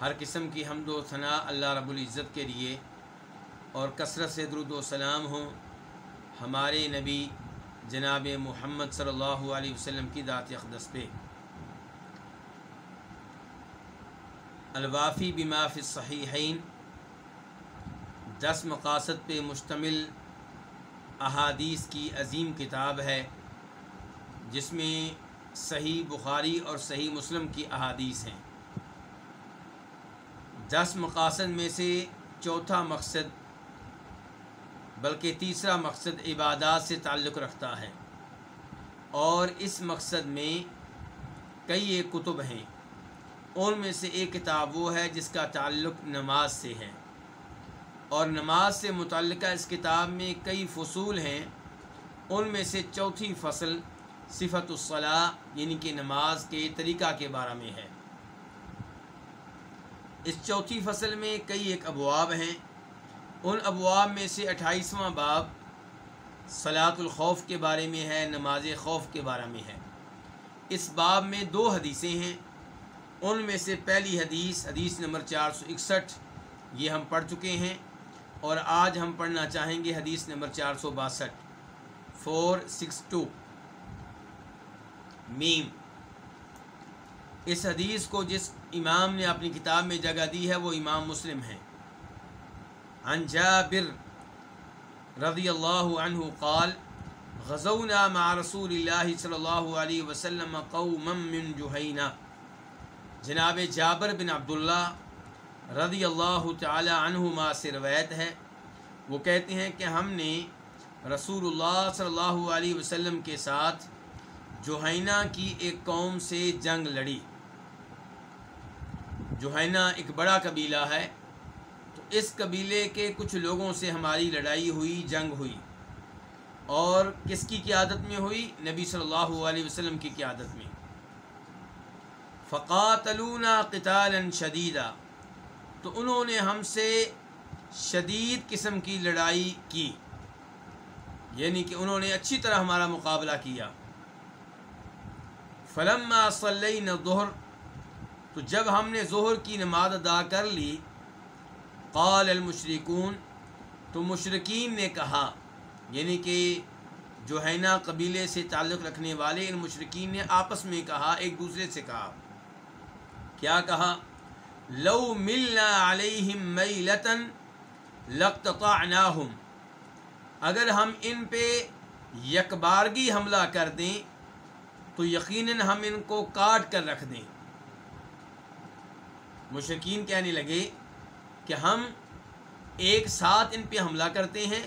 ہر قسم کی حمد و ثناء اللہ رب العزت کے لیے اور کثرت سے درود و سلام ہوں ہمارے نبی جناب محمد صلی اللہ علیہ وسلم کی ذات اقدس پہ۔ الوافی بما فی الصحیحین، دس مقاصد پہ مشتمل احادیث کی عظیم کتاب ہے، جس میں صحیح بخاری اور صحیح مسلم کی احادیث ہیں۔ دس مقاصد میں سے چوتھا مقصد بلکہ تیسرا مقصد عبادات سے تعلق رکھتا ہے۔ اور اس مقصد میں کئی ایک کتب ہیں۔ ان میں سے ایک کتاب وہ ہے جس کا تعلق نماز سے ہے۔ اور نماز سے متعلقہ اس کتاب میں کئی فصول ہیں۔ ان میں سے چوتھی فصل صفت الصلاح یعنی کہ نماز کے طریقہ کے بارے میں ہے۔ اس چوتھی فصل میں کئی ایک ابواب ہیں۔ ان ابواب میں سے اٹھائیسواں باب صلاۃ الخوف کے بارے میں ہے، نماز خوف کے بارے میں ہے۔ اس باب میں دو حدیثیں ہیں۔ ان میں سے پہلی حدیث حدیث نمبر چار سو اکسٹھ، یہ ہم پڑھ چکے ہیں۔ اور آج ہم پڑھنا چاہیں گے حدیث نمبر چار سو باسٹھ۔ Four six two. میم۔ اس حدیث کو جس امام نے اپنی کتاب میں جگہ دی ہے، وہ امام مسلم ہیں۔ عن جابر رضی اللہ عنہ قال، غزونا مع رسول اللہ صلی اللہ علیہ وسلم قوما من جوہینہ جناب جابر بن عبداللہ رضی اللہ تعالی عنہما سے روایت ہے۔ وہ کہتے ہیں کہ ہم نے رسول اللہ صلی اللہ علیہ وسلم کے ساتھ جوہینہ کی ایک قوم سے جنگ لڑی۔ جوہینہ ایک بڑا قبیلہ ہے۔ تو اس قبیلے کے کچھ لوگوں سے ہماری لڑائی ہوئی، جنگ ہوئی۔ اور کس کی قیادت میں ہوئی؟ نبی صلی اللہ علیہ وسلم کی قیادت میں۔ فقاتلونا قتالا شدیدہ تو انہوں نے ہم سے شدید قسم کی لڑائی کی۔ یعنی کہ انہوں نے اچھی طرح ہمارا مقابلہ کیا۔ فلما صلین ظہر تو جب ہم نے ظہر کی نماز ادا کر لی، قال المشرکون، تو مشرقین نے کہا یعنی کہ جو ہے نا قبیلے سے تعلق رکھنے والے، ان مشرقین نے آپس میں کہا، ایک دوسرے سے کہا۔ کیا کہا؟ لو ملنا علیہم میلتن لقتطعناہم اگر ہم ان پہ یکبارگی حملہ کر دیں، تو یقیناً ہم ان کو کاٹ کر رکھ دیں۔ مشرقین کہنے لگے کہ ہم ایک ساتھ ان پہ حملہ کرتے ہیں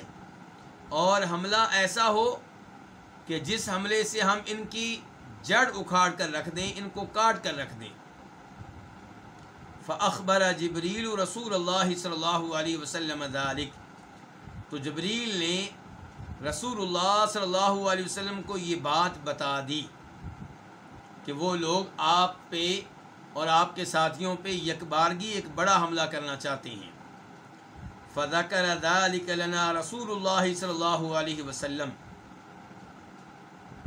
اور حملہ ایسا ہو کہ جس حملے سے ہم ان کی جڑ اکھاڑ کر رکھ دیں، ان کو کاٹ کر رکھ دیں۔ فاخبر جبریل رسول اللہ صلی اللہ علیہ وسلم ذالک تو جبریل نے رسول اللہ صلی اللہ علیہ وسلم کو یہ بات بتا دی کہ وہ لوگ آپ پہ اور آپ کے ساتھیوں پہ یکبارگی ایک بڑا حملہ کرنا چاہتے ہیں۔ فذکر ذلک لنا رسول اللہ صلی اللہ علیہ وسلم۔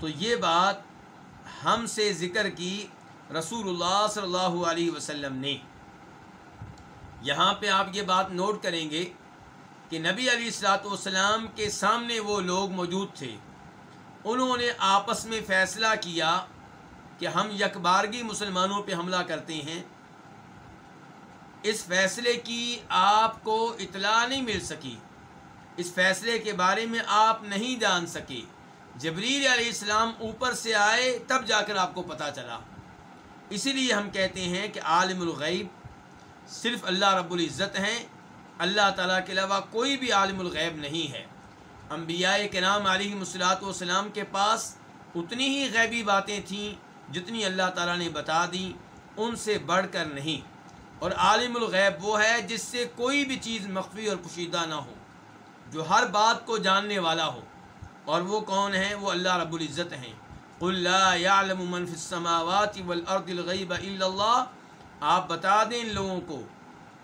تو یہ بات ہم سے ذکر کی رسول اللہ صلی اللہ علیہ وسلم نے۔ یہاں پہ آپ یہ بات نوٹ کریں گے کہ نبی علی السلاۃ والسلام کے سامنے وہ لوگ موجود تھے۔ انہوں نے آپس میں فیصلہ کیا کہ ہم یکبارگی مسلمانوں پہ حملہ کرتے ہیں، اس فیصلے کی آپ کو اطلاع نہیں مل سکی۔ اس فیصلے کے بارے میں آپ نہیں جان سکے۔ جبریل علیہ السلام اوپر سے آئے، تب جا کر آپ کو پتہ چلا۔ اسی لیے ہم کہتے ہیں کہ عالم الغیب صرف اللہ رب العزت ہیں۔ اللہ تعالیٰ کے علاوہ کوئی بھی عالم الغیب نہیں ہے۔ انبیاء کے نام علیہ مسلاط والسلام کے پاس اتنی ہی غیبی باتیں تھیں۔ جتنی اللہ تعالیٰ نے بتا دیں ان سے بڑھ کر نہیں۔ اور عالم الغیب وہ ہے جس سے کوئی بھی چیز مخفی اور پوشیدہ نہ ہو، جو ہر بات کو جاننے والا ہو۔ اور وہ کون ہیں؟ وہ اللہ رب العزت ہیں۔ قل لا يعلم من في السماوات والارض الغیب الا اللہ۔ آپ بتا دیں ان لوگوں کو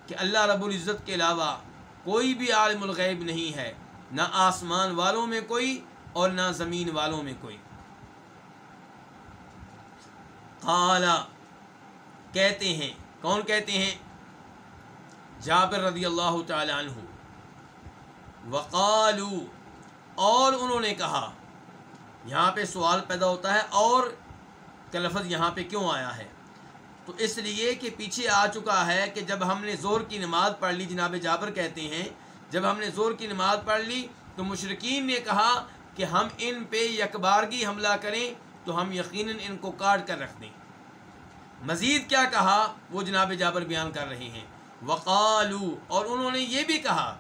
کہ اللہ رب العزت کے علاوہ کوئی بھی عالم الغیب نہیں ہے، نہ آسمان والوں میں کوئی اور نہ زمین والوں میں کوئی۔ قال، کہتے ہیں، کون کہتے ہیں؟ جابر رضی اللہ تعالی عنہ۔ وقالو اور انہوں نے کہا، یہاں پہ سوال پیدا ہوتا ہے اور کا لفظ یہاں پہ کیوں آیا ہے؟ تو اس لیے کہ پیچھے آ چکا ہے کہ جب ہم نے زور کی نماز پڑھ لی، جناب جابر کہتے ہیں، جب ہم نے زور کی نماز پڑھ لی، تو مشرقین نے کہا کہ ہم ان پہ یکبارگی حملہ کریں تو ہم یقیناً ان کو کاٹ کر رکھ دیں۔ مزید کیا کہا؟ وہ جناب جابر بیان کر رہے ہیں۔ وقالو، اور انہوں نے یہ بھی کہا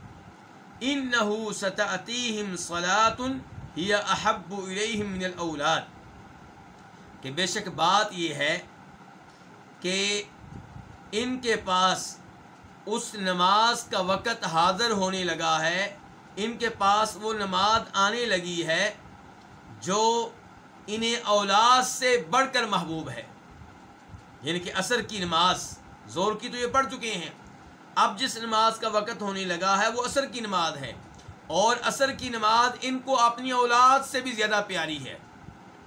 ان نحو ستعتیم صلاۃن ہی احب الیہم من الاولاد۔ کہ بے شک بات یہ ہے کہ ان کے پاس اس نماز کا وقت حاضر ہونے لگا ہے۔ ان کے پاس وہ نماز آنے لگی ہے جو انہیں اولاد سے بڑھ کر محبوب ہے۔ یعنی کہ عصر کی نماز، زور کی تو یہ پڑھ چکے ہیں۔ اب جس نماز کا وقت ہونے لگا ہے، وہ عصر کی نماز ہے۔ اور عصر کی نماز ان کو اپنی اولاد سے بھی زیادہ پیاری ہے۔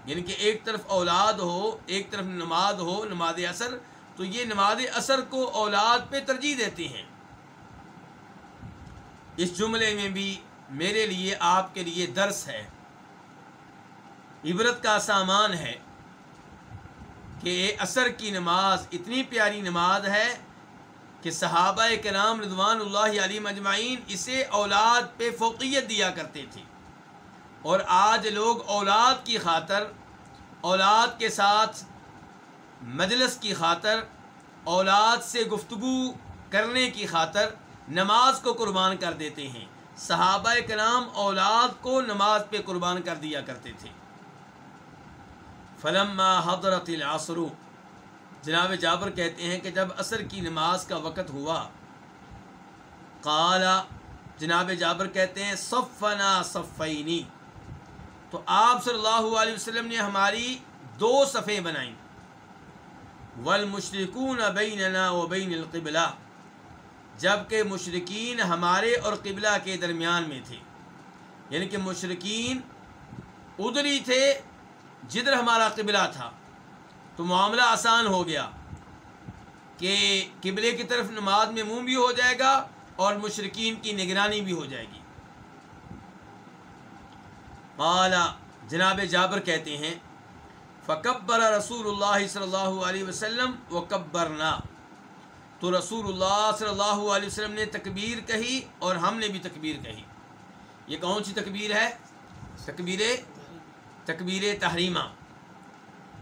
یعنی کہ ایک طرف اولاد ہو، ایک طرف نماز ہو، نماز اثر تو یہ نماز اثر کو اولاد پہ ترجیح دیتے ہیں۔ اس جملے میں بھی میرے لیے، آپ کے لیے درس ہے۔ عبرت کا سامان ہے کہ عصر کی نماز، اتنی پیاری نماز ہے کہ صحابہ کرام رضوان اللہ علی مجمعین اسے اولاد پہ فوقیت دیا کرتے تھے۔ اور آج لوگ اولاد کی خاطر، اولاد کے ساتھ مجلس کی خاطر، اولاد سے گفتگو کرنے کی خاطر نماز کو قربان کر دیتے ہیں۔ صحابہ کرام اولاد کو نماز پہ قربان کر دیا کرتے تھے۔ فلما حضرت العصر، جناب جابر کہتے ہیں کہ جب عصر کی نماز کا وقت ہوا قالا جناب جابر کہتے ہیں، صفنا صفینی، تو آپ صلی اللہ علیہ وسلم نے ہماری دو صفیں بنائیں۔ والمشرکون بیننا و بین القبلہ جبکہ مشرقین ہمارے اور قبلہ کے درمیان میں تھے۔ یعنی کہ مشرقین ادھر ہی تھے جدھر ہمارا قبلہ تھا، تو معاملہ آسان ہو گیا کہ قبلے کی طرف نماز میں منہ بھی ہو جائے گا اور مشرقین کی نگرانی بھی ہو جائے گی۔ قالا جناب جابر کہتے ہیں فکبر رسول اللہ صلی اللہ علیہ وسلم و کبرنا تو رسول اللہ صلی اللہ علیہ وسلم نے تکبیر کہی اور ہم نے بھی تکبیر کہی۔ یہ کون سی تکبیر ہے؟ تکبیر تکبیر تحریمہ۔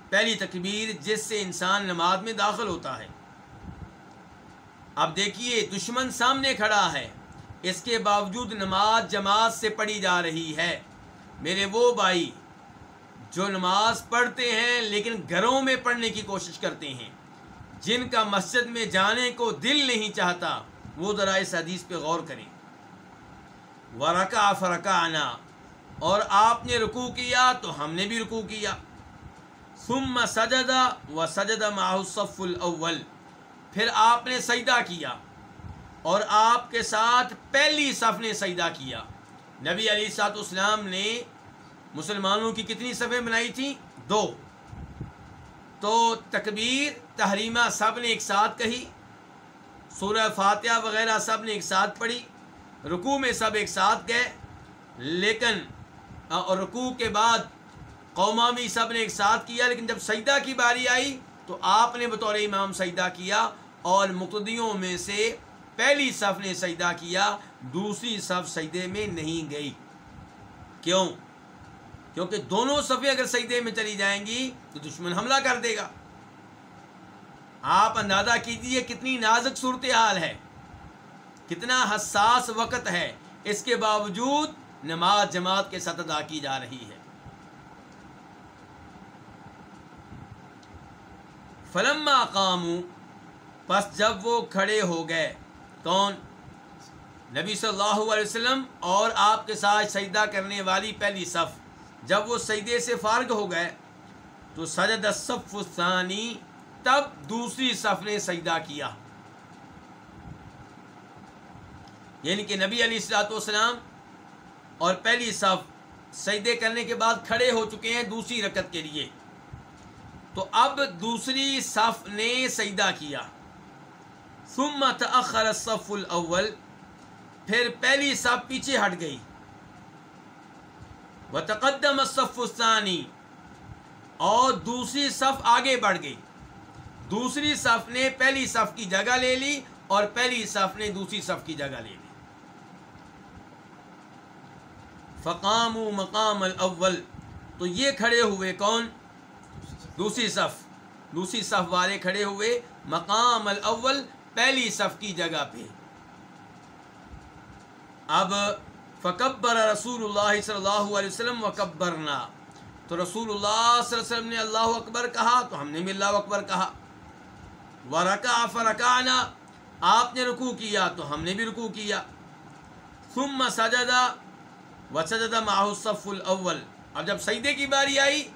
پہلی تکبیر جس سے انسان نماز میں داخل ہوتا ہے۔ اب دیکھیے، دشمن سامنے کھڑا ہے۔ اس کے باوجود نماز جماعت سے پڑھی جا رہی ہے۔ میرے وہ بھائی جو نماز پڑھتے ہیں لیکن گھروں میں پڑھنے کی کوشش کرتے ہیں، جن کا مسجد میں جانے کو دل نہیں چاہتا، وہ ذرا اس حدیث پہ غور کریں۔ ورکا فرکا آنا اور آپ نے رکوع کیا تو ہم نے بھی رکوع کیا۔ ثم سجدہ و سجدہ ماحصف الاول۔ پھر آپ نے سجدہ کیا اور آپ کے ساتھ پہلی صف نے سجدہ کیا۔ نبی علی سات اسلام نے مسلمانوں کی کتنی صفیں بنائی تھیں؟ دو۔ تو تکبیر، تحریمہ سب نے ایک ساتھ کہی۔ سورہ فاتحہ وغیرہ سب نے ایک ساتھ پڑھی۔ رکوع میں سب ایک ساتھ گئے۔ لیکن ہاں، اور رکوع کے بعد قوما بھی سب نے ایک ساتھ کیا، لیکن جب سجدہ کی باری آئی تو آپ نے بطور امام سجدہ کیا اور مقتدیوں میں سے پہلی صف نے سجدہ کیا، دوسری صف سجدے میں نہیں گئی۔ کیوں؟ کیونکہ دونوں صفیں اگر سجدے میں چلی جائیں گی تو دشمن حملہ کر دے گا۔ آپ اندازہ کیجیے کتنی نازک صورتحال ہے، کتنا حساس وقت ہے۔ اس کے باوجود نماز جماعت کے ساتھ ادا کی جا رہی ہے۔ فلما قامو پس جب وہ کھڑے ہو گئے، کون؟ نبی صلی اللہ علیہ وسلم اور آپ کے ساتھ سجدہ کرنے والی پہلی صف۔ جب وہ سجدے سے فارغ ہو گئے، تو سجد صف ثانی تب دوسری صف نے سجدہ کیا۔ یعنی کہ نبی علی السلاۃ والسلام اور پہلی صف سجدے کرنے کے بعد کھڑے ہو چکے ہیں دوسری رکت کے لیے۔ تو اب دوسری صف نے سجدہ کیا۔ ثم تأخر الصف الاول پھر پہلی صف پیچھے ہٹ گئی۔ وتقدم الصف الثانی، اور دوسری صف آگے بڑھ گئی۔ دوسری صف نے پہلی صف کی جگہ لے لی اور پہلی صف نے دوسری صف کی جگہ لے لی۔ فقام و مقام الاول۔ تو یہ کھڑے ہوئے کون؟ دوسری صف۔ دوسری صف والے کھڑے ہوئے مقام الاول، پہلی صف کی جگہ پہ۔ اب فکبر رسول اللہ صلی اللہ علیہ وسلم وکبرنا۔ تو رسول اللہ صلی اللہ علیہ وسلم نے اللہ اکبر کہا، تو ہم نے بھی اللہ اکبر کہا۔ ورکا فرکانا آپ نے رکوع کیا، تو ہم نے بھی رکوع کیا۔ ثم سجدہ وسجد معه الصف الاول اب جب سجدے کی باری آئی،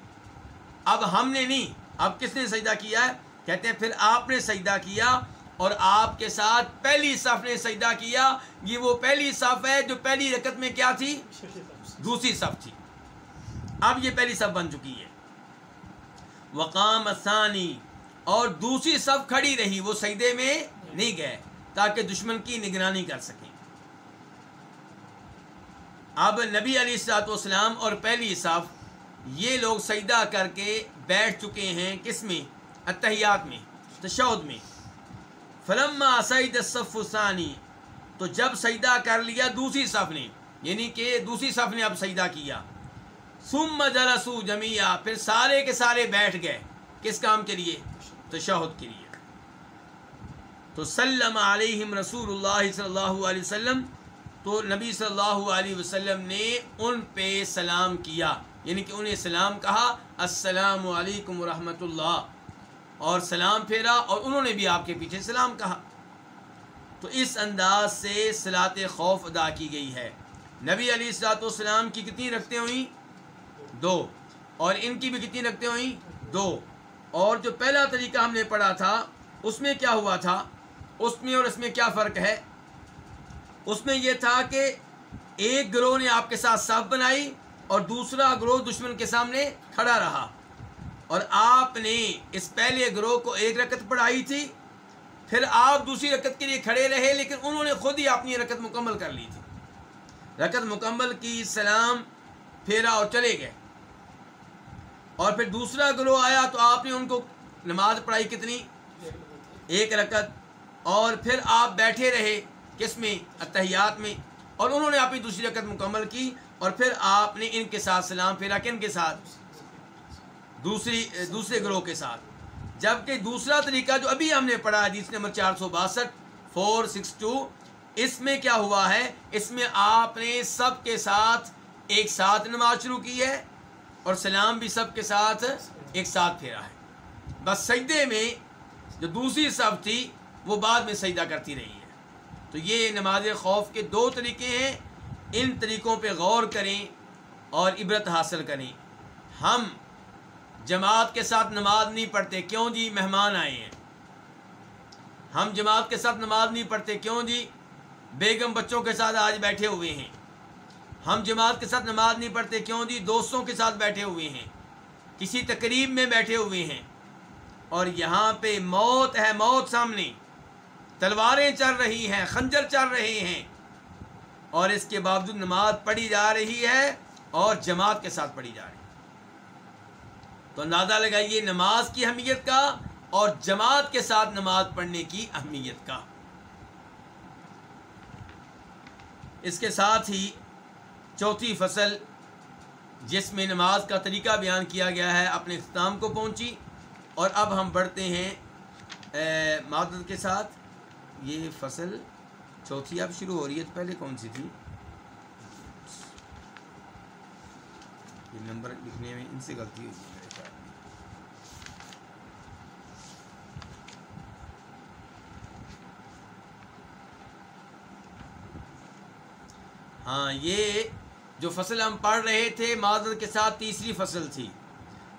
اب ہم نے نہیں، اب کس نے سجدہ کیا ہے؟ کہتے ہیں پھر آپ نے سجدہ کیا اور آپ کے ساتھ پہلی صف نے سجدہ کیا، یہ وہ پہلی صف ہے جو پہلی رکت میں کیا تھی؟ دوسری صف تھی۔ اب یہ پہلی صف بن چکی ہے۔ وقام ثانی اور دوسری صف کھڑی رہی، وہ سجدے میں نہیں گئے تاکہ دشمن کی نگرانی کر سکیں۔ اب نبی علی السلاط والسلام اور پہلی صف یہ لوگ سجدہ کر کے بیٹھ چکے ہیں کس میں؟ اتحیات میں تشود میں۔ فلما سعید صف ثانی تو جب سجدہ کر لیا دوسری صف نے یعنی کہ دوسری صف نے اب سجدہ کیا۔ ثم جلسو جمیا پھر سارے کے سارے بیٹھ گئے۔ کس کام کے لیے؟ تشہد کے لیے۔ تو سلم علیہم رسول اللہ صلی اللہ علیہ وسلم تو نبی صلی اللہ علیہ وسلم نے ان پہ سلام کیا یعنی کہ انہیں سلام کہا، السلام علیکم ورحمۃ اللہ۔ اور سلام پھیرا اور انہوں نے بھی آپ کے پیچھے سلام کہا۔ تو اس انداز سے صلاط خوف ادا کی گئی ہے۔ نبی علی السلاۃ والسلام کی کتنی رکھتے ہوئیں؟ دو۔ اور ان کی بھی کتنی رکھتے ہوئیں؟ دو۔ اور جو پہلا طریقہ ہم نے پڑھا تھا، اس میں کیا ہوا تھا؟ اس میں اور اس میں کیا فرق ہے؟ اس میں یہ تھا کہ ایک گروہ نے آپ کے ساتھ صاف بنائی اور دوسرا گروہ دشمن کے سامنے کھڑا رہا۔ اور آپ نے اس پہلے گروہ کو ایک رکت پڑھائی تھی، پھر آپ دوسری رکت کے لیے کھڑے رہے، لیکن انہوں نے خود ہی اپنی رکت مکمل کر لی تھی۔ رکت مکمل کی سلام پھیرا اور چلے گئے۔ اور پھر دوسرا گروہ آیا تو آپ نے ان کو نماز پڑھائی کتنی؟ ایک رکت۔ اور پھر آپ بیٹھے رہے۔ کس میں اتحیات میں، اور انہوں نے اپنی دوسری رکت مکمل کی، اور پھر آپ نے ان کے ساتھ سلام پھیرا کن کے ساتھ؟ دوسری، دوسرے گروہ کے ساتھ۔ جبکہ دوسرا طریقہ جو ابھی ہم نے پڑھا، حدیث نمبر چار سو باسٹھ فور سکس ٹو اس میں کیا ہوا ہے؟ اس میں آپ نے سب کے ساتھ ایک ساتھ نماز شروع کی ہے، اور سلام بھی سب کے ساتھ ایک ساتھ پھیرا ہے۔ بس سجدے میں جو دوسری صف تھی، وہ بعد میں سجدہ کرتی رہی ہے۔ تو یہ نماز خوف کے دو طریقے ہیں۔ ان طریقوں پہ غور کریں اور عبرت حاصل کریں۔ ہم جماعت کے ساتھ نماز نہیں پڑھتے، کیوں جی؟ مہمان آئے ہیں۔ ہم جماعت کے ساتھ نماز نہیں پڑھتے، کیوں جی؟ بیگم بچوں کے ساتھ آج بیٹھے ہوئے ہیں۔ ہم جماعت کے ساتھ نماز نہیں پڑھتے، کیوں جی؟ دوستوں کے ساتھ بیٹھے ہوئے ہیں۔ کسی تقریب میں بیٹھے ہوئے ہیں۔ اور یہاں پہ موت ہے، موت سامنے۔ تلواریں چل رہی ہیں، خنجر چل رہے ہیں۔ اور اس کے باوجود نماز پڑھی جا رہی ہے اور جماعت کے ساتھ پڑھی جا رہی ہے۔ تو اندازہ لگائیے نماز کی اہمیت کا اور جماعت کے ساتھ نماز پڑھنے کی اہمیت کا۔ اس کے ساتھ ہی چوتھی فصل جس میں نماز کا طریقہ بیان کیا گیا ہے، اپنے اختتام کو پہنچی۔ اور اب ہم بڑھتے ہیں معدت کے ساتھ۔ یہ فصل چوتھی اب شروع ہو رہی ہے، تو پہلے کون سی تھی؟ یہ نمبر لکھنے میں ان سے غلطی ہوئی میرے خیال ہاں یہ جو فصل ہم پڑھ رہے تھے معذرت کے ساتھ تیسری فصل تھی۔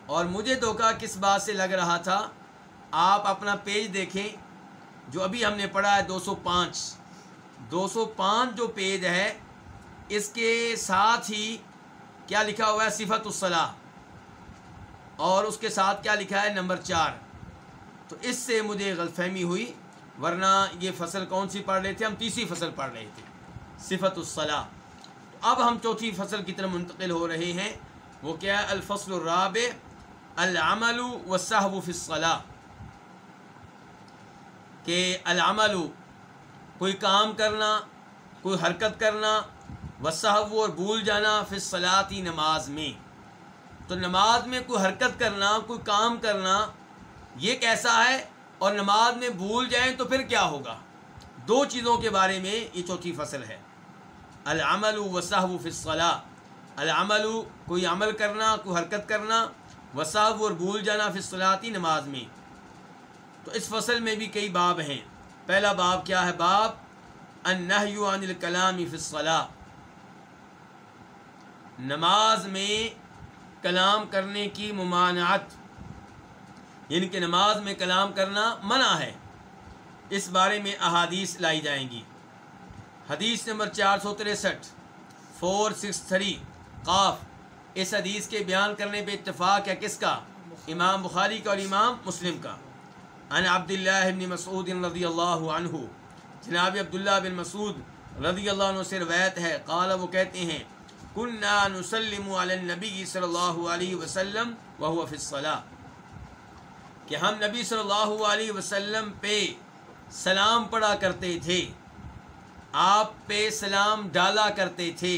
اور مجھے دھوکہ کس بات سے لگ رہا تھا؟ آپ اپنا پیج دیکھیں۔ جو ابھی ہم نے پڑھا ہے دو سو پانچ۔ دو سو پانچ جو پیج ہے، اس کے ساتھ ہی کیا لکھا ہوا ہے؟ صفت الصلاح۔ اور اس کے ساتھ کیا لکھا ہے؟ نمبر چار۔ تو اس سے مجھے غلط فہمی ہوئی، ورنہ یہ فصل کون سی پڑھ رہے تھے؟ ہم تیسری فصل پڑھ رہے تھے۔ صفت الصلاح۔ اب ہم چوتھی فصل کی طرف منتقل ہو رہے ہیں۔ وہ کیا ہے؟ الفصل الرابع، العمل و فی الصلاح۔ کہ العمل، کوئی کام کرنا، کوئی حرکت کرنا وصحب اور بھول جانا پھر صلاحی نماز میں۔ تو نماز میں کوئی حرکت کرنا، کوئی کام کرنا، یہ کیسا ہے؟ اور نماز میں بھول جائیں تو پھر کیا ہوگا؟ دو چیزوں کے بارے میں یہ چوتھی فصل ہے۔ العمل وصحب فی العمل، کوئی عمل کرنا، کوئی حرکت کرنا وصحب اور بھول جانا پھر نماز میں۔ تو اس فصل میں بھی کئی باب ہیں۔ پہلا باب کیا ہے؟ باب النحی عن الکلام فی الصلاح۔ نماز میں کلام کرنے کی ممانعت یعنی کہ نماز میں کلام کرنا منع ہے۔ اس بارے میں احادیث لائی جائیں گی۔ حدیث نمبر چار سو تریسٹھ، فور سکس تھری، قاف۔ اس حدیث کے بیان کرنے پہ اتفاق ہے کس کا؟ امام بخاری کا اور امام مسلم کا۔ ان عبداللہ بن مسعود رضی اللہ عنہ جناب عبداللہ بن مسعود رضی اللہ عنہ سے روایت ہے، قال وہ کہتے ہیں کننا نسلم علی النبی صلی اللہ علیہ وسلم وهو فی الصلاح کہ ہم نبی صلی اللہ علیہ وسلم پہ سلام پڑھا کرتے تھے، آپ پہ سلام ڈالا کرتے تھے،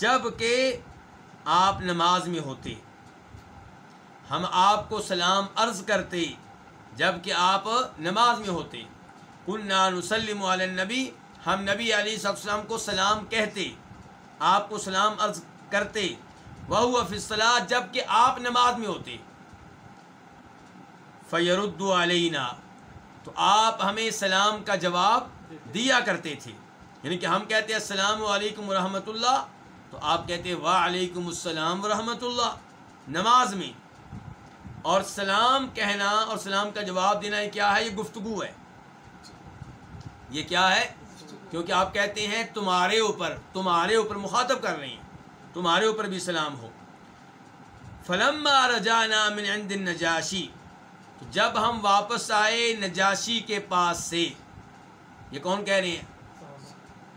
جبکہ آپ نماز میں ہوتے۔ ہم آپ کو سلام عرض کرتے جبکہ آپ نماز میں ہوتے۔ کن نسلم علی نبی ہم نبی علیہ السلام کو سلام کہتے، آپ کو سلام عرض کرتے۔ وہ فصلاح جبکہ آپ نماز میں ہوتے۔ فیرد علینا، تو آپ ہمیں سلام کا جواب دیا کرتے تھے۔ یعنی کہ ہم کہتے ہیں السلام علیکم ورحمۃ اللہ، تو آپ کہتے وعلیکم السلام ورحمۃ اللہ۔ نماز میں اور سلام کہنا اور سلام کا جواب دینا یہ کیا ہے؟ یہ گفتگو ہے۔ یہ کیا ہے؟ کیونکہ آپ کہتے ہیں تمہارے اوپر تمہارے اوپر مخاطب کر رہے ہیں۔ تمہارے اوپر بھی سلام ہو۔ فلم رجانا من عند النجاشی، تو جب ہم واپس آئے نجاشی کے پاس سے، یہ کون کہہ رہے ہیں؟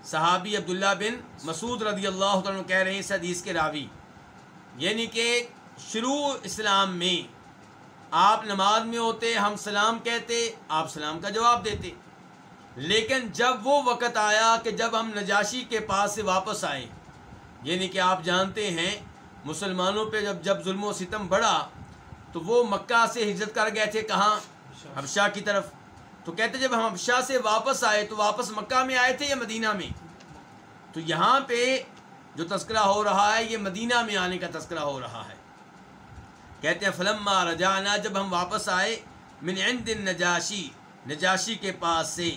صحابی عبداللہ بن مسعود رضی اللہ عنہ کہہ رہے ہیں، اس حدیث کے راوی۔ یعنی کہ شروع اسلام میں آپ نماز میں ہوتے ہم سلام کہتے آپ سلام کا جواب دیتے۔ لیکن جب وہ وقت آیا کہ جب ہم نجاشی کے پاس سے واپس آئے یعنی کہ آپ جانتے ہیں مسلمانوں پہ جب جب ظلم و ستم بڑھا تو وہ مکہ سے ہجرت کر گئے تھے کہاں؟ حبشہ۔ کی طرف۔ تو کہتے جب ہم حبشہ سے واپس آئے تو واپس مکہ میں آئے تھے یا مدینہ میں؟ تو یہاں پہ جو تذکرہ ہو رہا ہے یہ مدینہ میں آنے کا تذکرہ ہو رہا ہے۔ کہتے ہیں، فلما رجانا جب ہم واپس آئے، من عند نجاشی نجاشی کے پاس سے،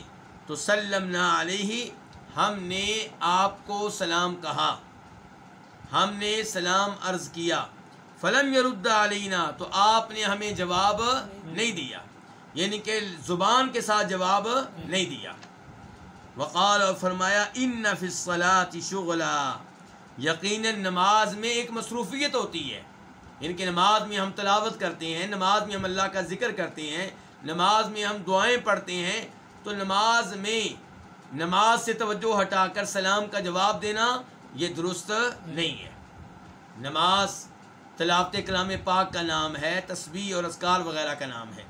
تو سلم نہ علیہ ہم نے آپ کو سلام کہا۔ ہم نے سلام عرض کیا۔ فلم یرد علینا تو آپ نے ہمیں جواب نہیں دیا۔ یعنی کہ زبان کے ساتھ جواب نہیں دیا۔ وقال اور فرمایا ان نفصلاۃ شغلا۔ یقیناً نماز میں ایک مصروفیت ہوتی ہے۔ یعنی ان کی نماز میں ہم تلاوت کرتے ہیں، نماز میں ہم اللہ کا ذکر کرتے ہیں، نماز میں ہم دعائیں پڑھتے ہیں، تو نماز میں، نماز سے توجہ ہٹا کر سلام کا جواب دینا یہ درست نہیں ہے۔ نماز تلاوت کلام پاک کا نام ہے، تسبیح اور اسکار وغیرہ کا نام ہے۔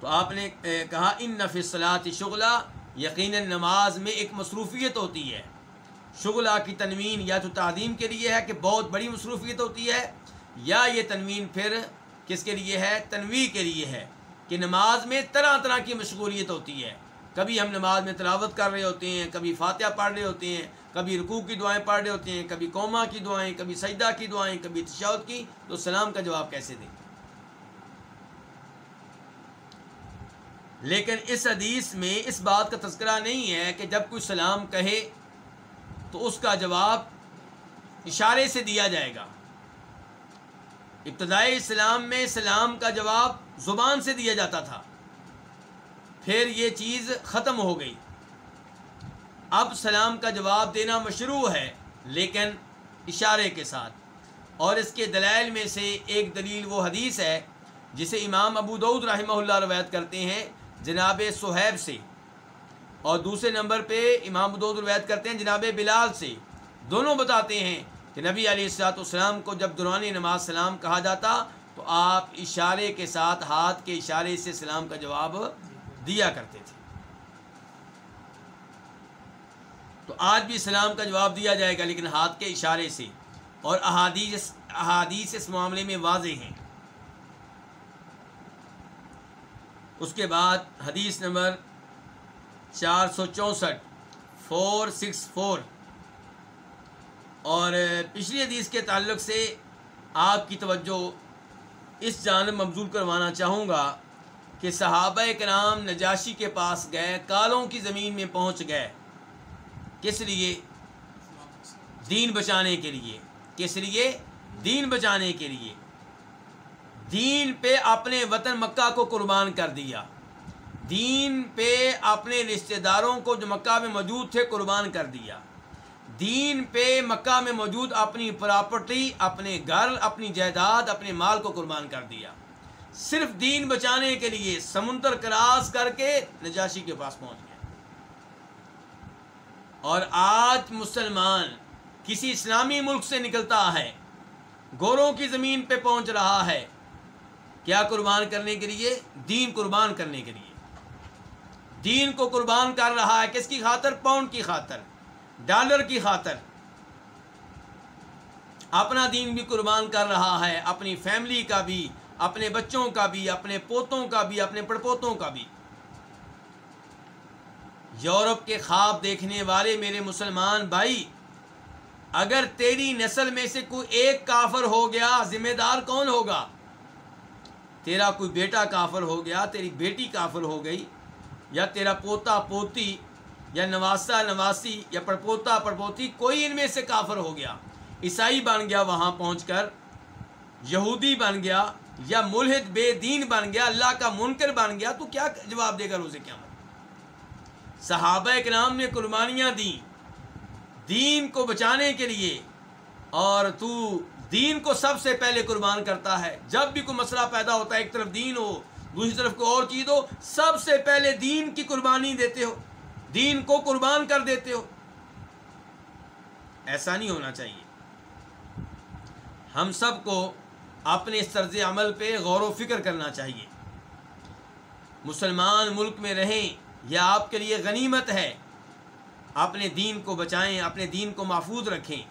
تو آپ نے کہا، ان نفصلاط شغلہ یقیناً نماز میں ایک مصروفیت ہوتی ہے۔ شغلہ کی تنوین یا تو تعلیم کے لیے ہے کہ بہت بڑی مصروفیت ہوتی ہے، یا یہ تنوین پھر کس کے لیے ہے؟ تنوی کے لیے ہے کہ نماز میں طرح طرح کی مشغولیت ہوتی ہے۔ کبھی ہم نماز میں تلاوت کر رہے ہوتے ہیں، کبھی فاتحہ پڑھ رہے ہوتے ہیں، کبھی رکوع کی دعائیں پڑھ رہے ہوتے ہیں، کبھی قوما کی دعائیں، کبھی سجدہ کی دعائیں، کبھی تشاوت کی۔ تو سلام کا جواب کیسے دیں؟ لیکن اس حدیث میں اس بات کا تذکرہ نہیں ہے کہ جب کوئی سلام کہے تو اس کا جواب اشارے سے دیا جائے گا۔ ابتدائی اسلام میں سلام کا جواب زبان سے دیا جاتا تھا۔ پھر یہ چیز ختم ہو گئی۔ اب سلام کا جواب دینا مشروع ہے، لیکن اشارے کے ساتھ۔ اور اس کے دلائل میں سے ایک دلیل وہ حدیث ہے، جسے امام ابو دعود رحمہ اللہ روایت کرتے ہیں جناب صہیب سے۔ اور دوسرے نمبر پہ امام ابود روایت کرتے ہیں، جناب بلال سے۔ دونوں بتاتے ہیں کہ نبی علیہ السلاۃ والسلام کو جب دورانی نماز سلام کہا جاتا، تو آپ اشارے کے ساتھ ہاتھ کے اشارے سے سلام کا جواب دیا کرتے تھے۔ تو آج بھی سلام کا جواب دیا جائے گا، لیکن ہاتھ کے اشارے سے۔ اور احادیث احادیث اس معاملے میں واضح ہیں۔ اس کے بعد حدیث نمبر چار سو چونسٹھ فور سکس فور اور پچھلی حدیث کے تعلق سے آپ کی توجہ اس جانب مبزول کروانا چاہوں گا کہ صحابہ کرام نجاشی کے پاس گئے کالوں کی زمین میں پہنچ گئے کس لیے دین بچانے کے لیے کس لیے دین بچانے کے لیے دین پہ اپنے وطن مکہ کو قربان کر دیا دین پہ اپنے رشتہ داروں کو جو مکہ میں موجود تھے قربان کر دیا۔ دین پہ مکہ میں موجود اپنی پراپرٹی اپنے گھر، اپنی جائیداد، اپنے مال کو قربان کر دیا۔ صرف دین بچانے کے لیے سمندر کراس کر کے نجاشی کے پاس پہنچ گیا۔ اور آج مسلمان کسی اسلامی ملک سے نکلتا ہے، گوروں کی زمین پہ پہنچ رہا ہے، کیا قربان کرنے کے لیے؟ دین قربان کرنے کے لیے۔ دین کو قربان کر رہا ہے، کس کی خاطر؟ پاؤنڈ کی خاطر، ڈالر کی خاطر۔ اپنا دین بھی قربان کر رہا ہے، اپنی فیملی کا بھی، اپنے بچوں کا بھی، اپنے پوتوں کا بھی، اپنے پڑپوتوں کا بھی۔ یورپ کے خواب دیکھنے والے میرے مسلمان بھائی، اگر تیری نسل میں سے کوئی ایک کافر ہو گیا، ذمہ دار کون ہوگا؟ تیرا کوئی بیٹا کافر ہو گیا، تیری بیٹی کافر ہو گئی یا تیرا پوتا پوتی یا نواسا نواسی یا پڑپوتا پڑپوتی کوئی ان میں سے کافر ہو گیا۔ عیسائی بن گیا وہاں پہنچ کر، یہودی بن گیا یا ملحد بے دین بن گیا، اللہ کا منکر بن گیا، تو کیا جواب دے گا روزے کیا صحابہ نام نے قربانیاں دیں دین کو بچانے کے لیے، اور تو دین کو سب سے پہلے قربان کرتا ہے۔ جب بھی کوئی مسئلہ پیدا ہوتا ہے، ایک طرف دین ہو دوسری طرف کوئی اور چیز ہو، سب سے پہلے دین کی قربانی دیتے ہو۔ دین کو قربان کر دیتے ہو۔ ایسا نہیں ہونا چاہیے۔ ہم سب کو اپنے اس طرز عمل پہ غور و فکر کرنا چاہیے۔ مسلمان ملک میں رہیں، یہ آپ کے لیے غنیمت ہے۔ اپنے دین کو بچائیں، اپنے دین کو محفوظ رکھیں۔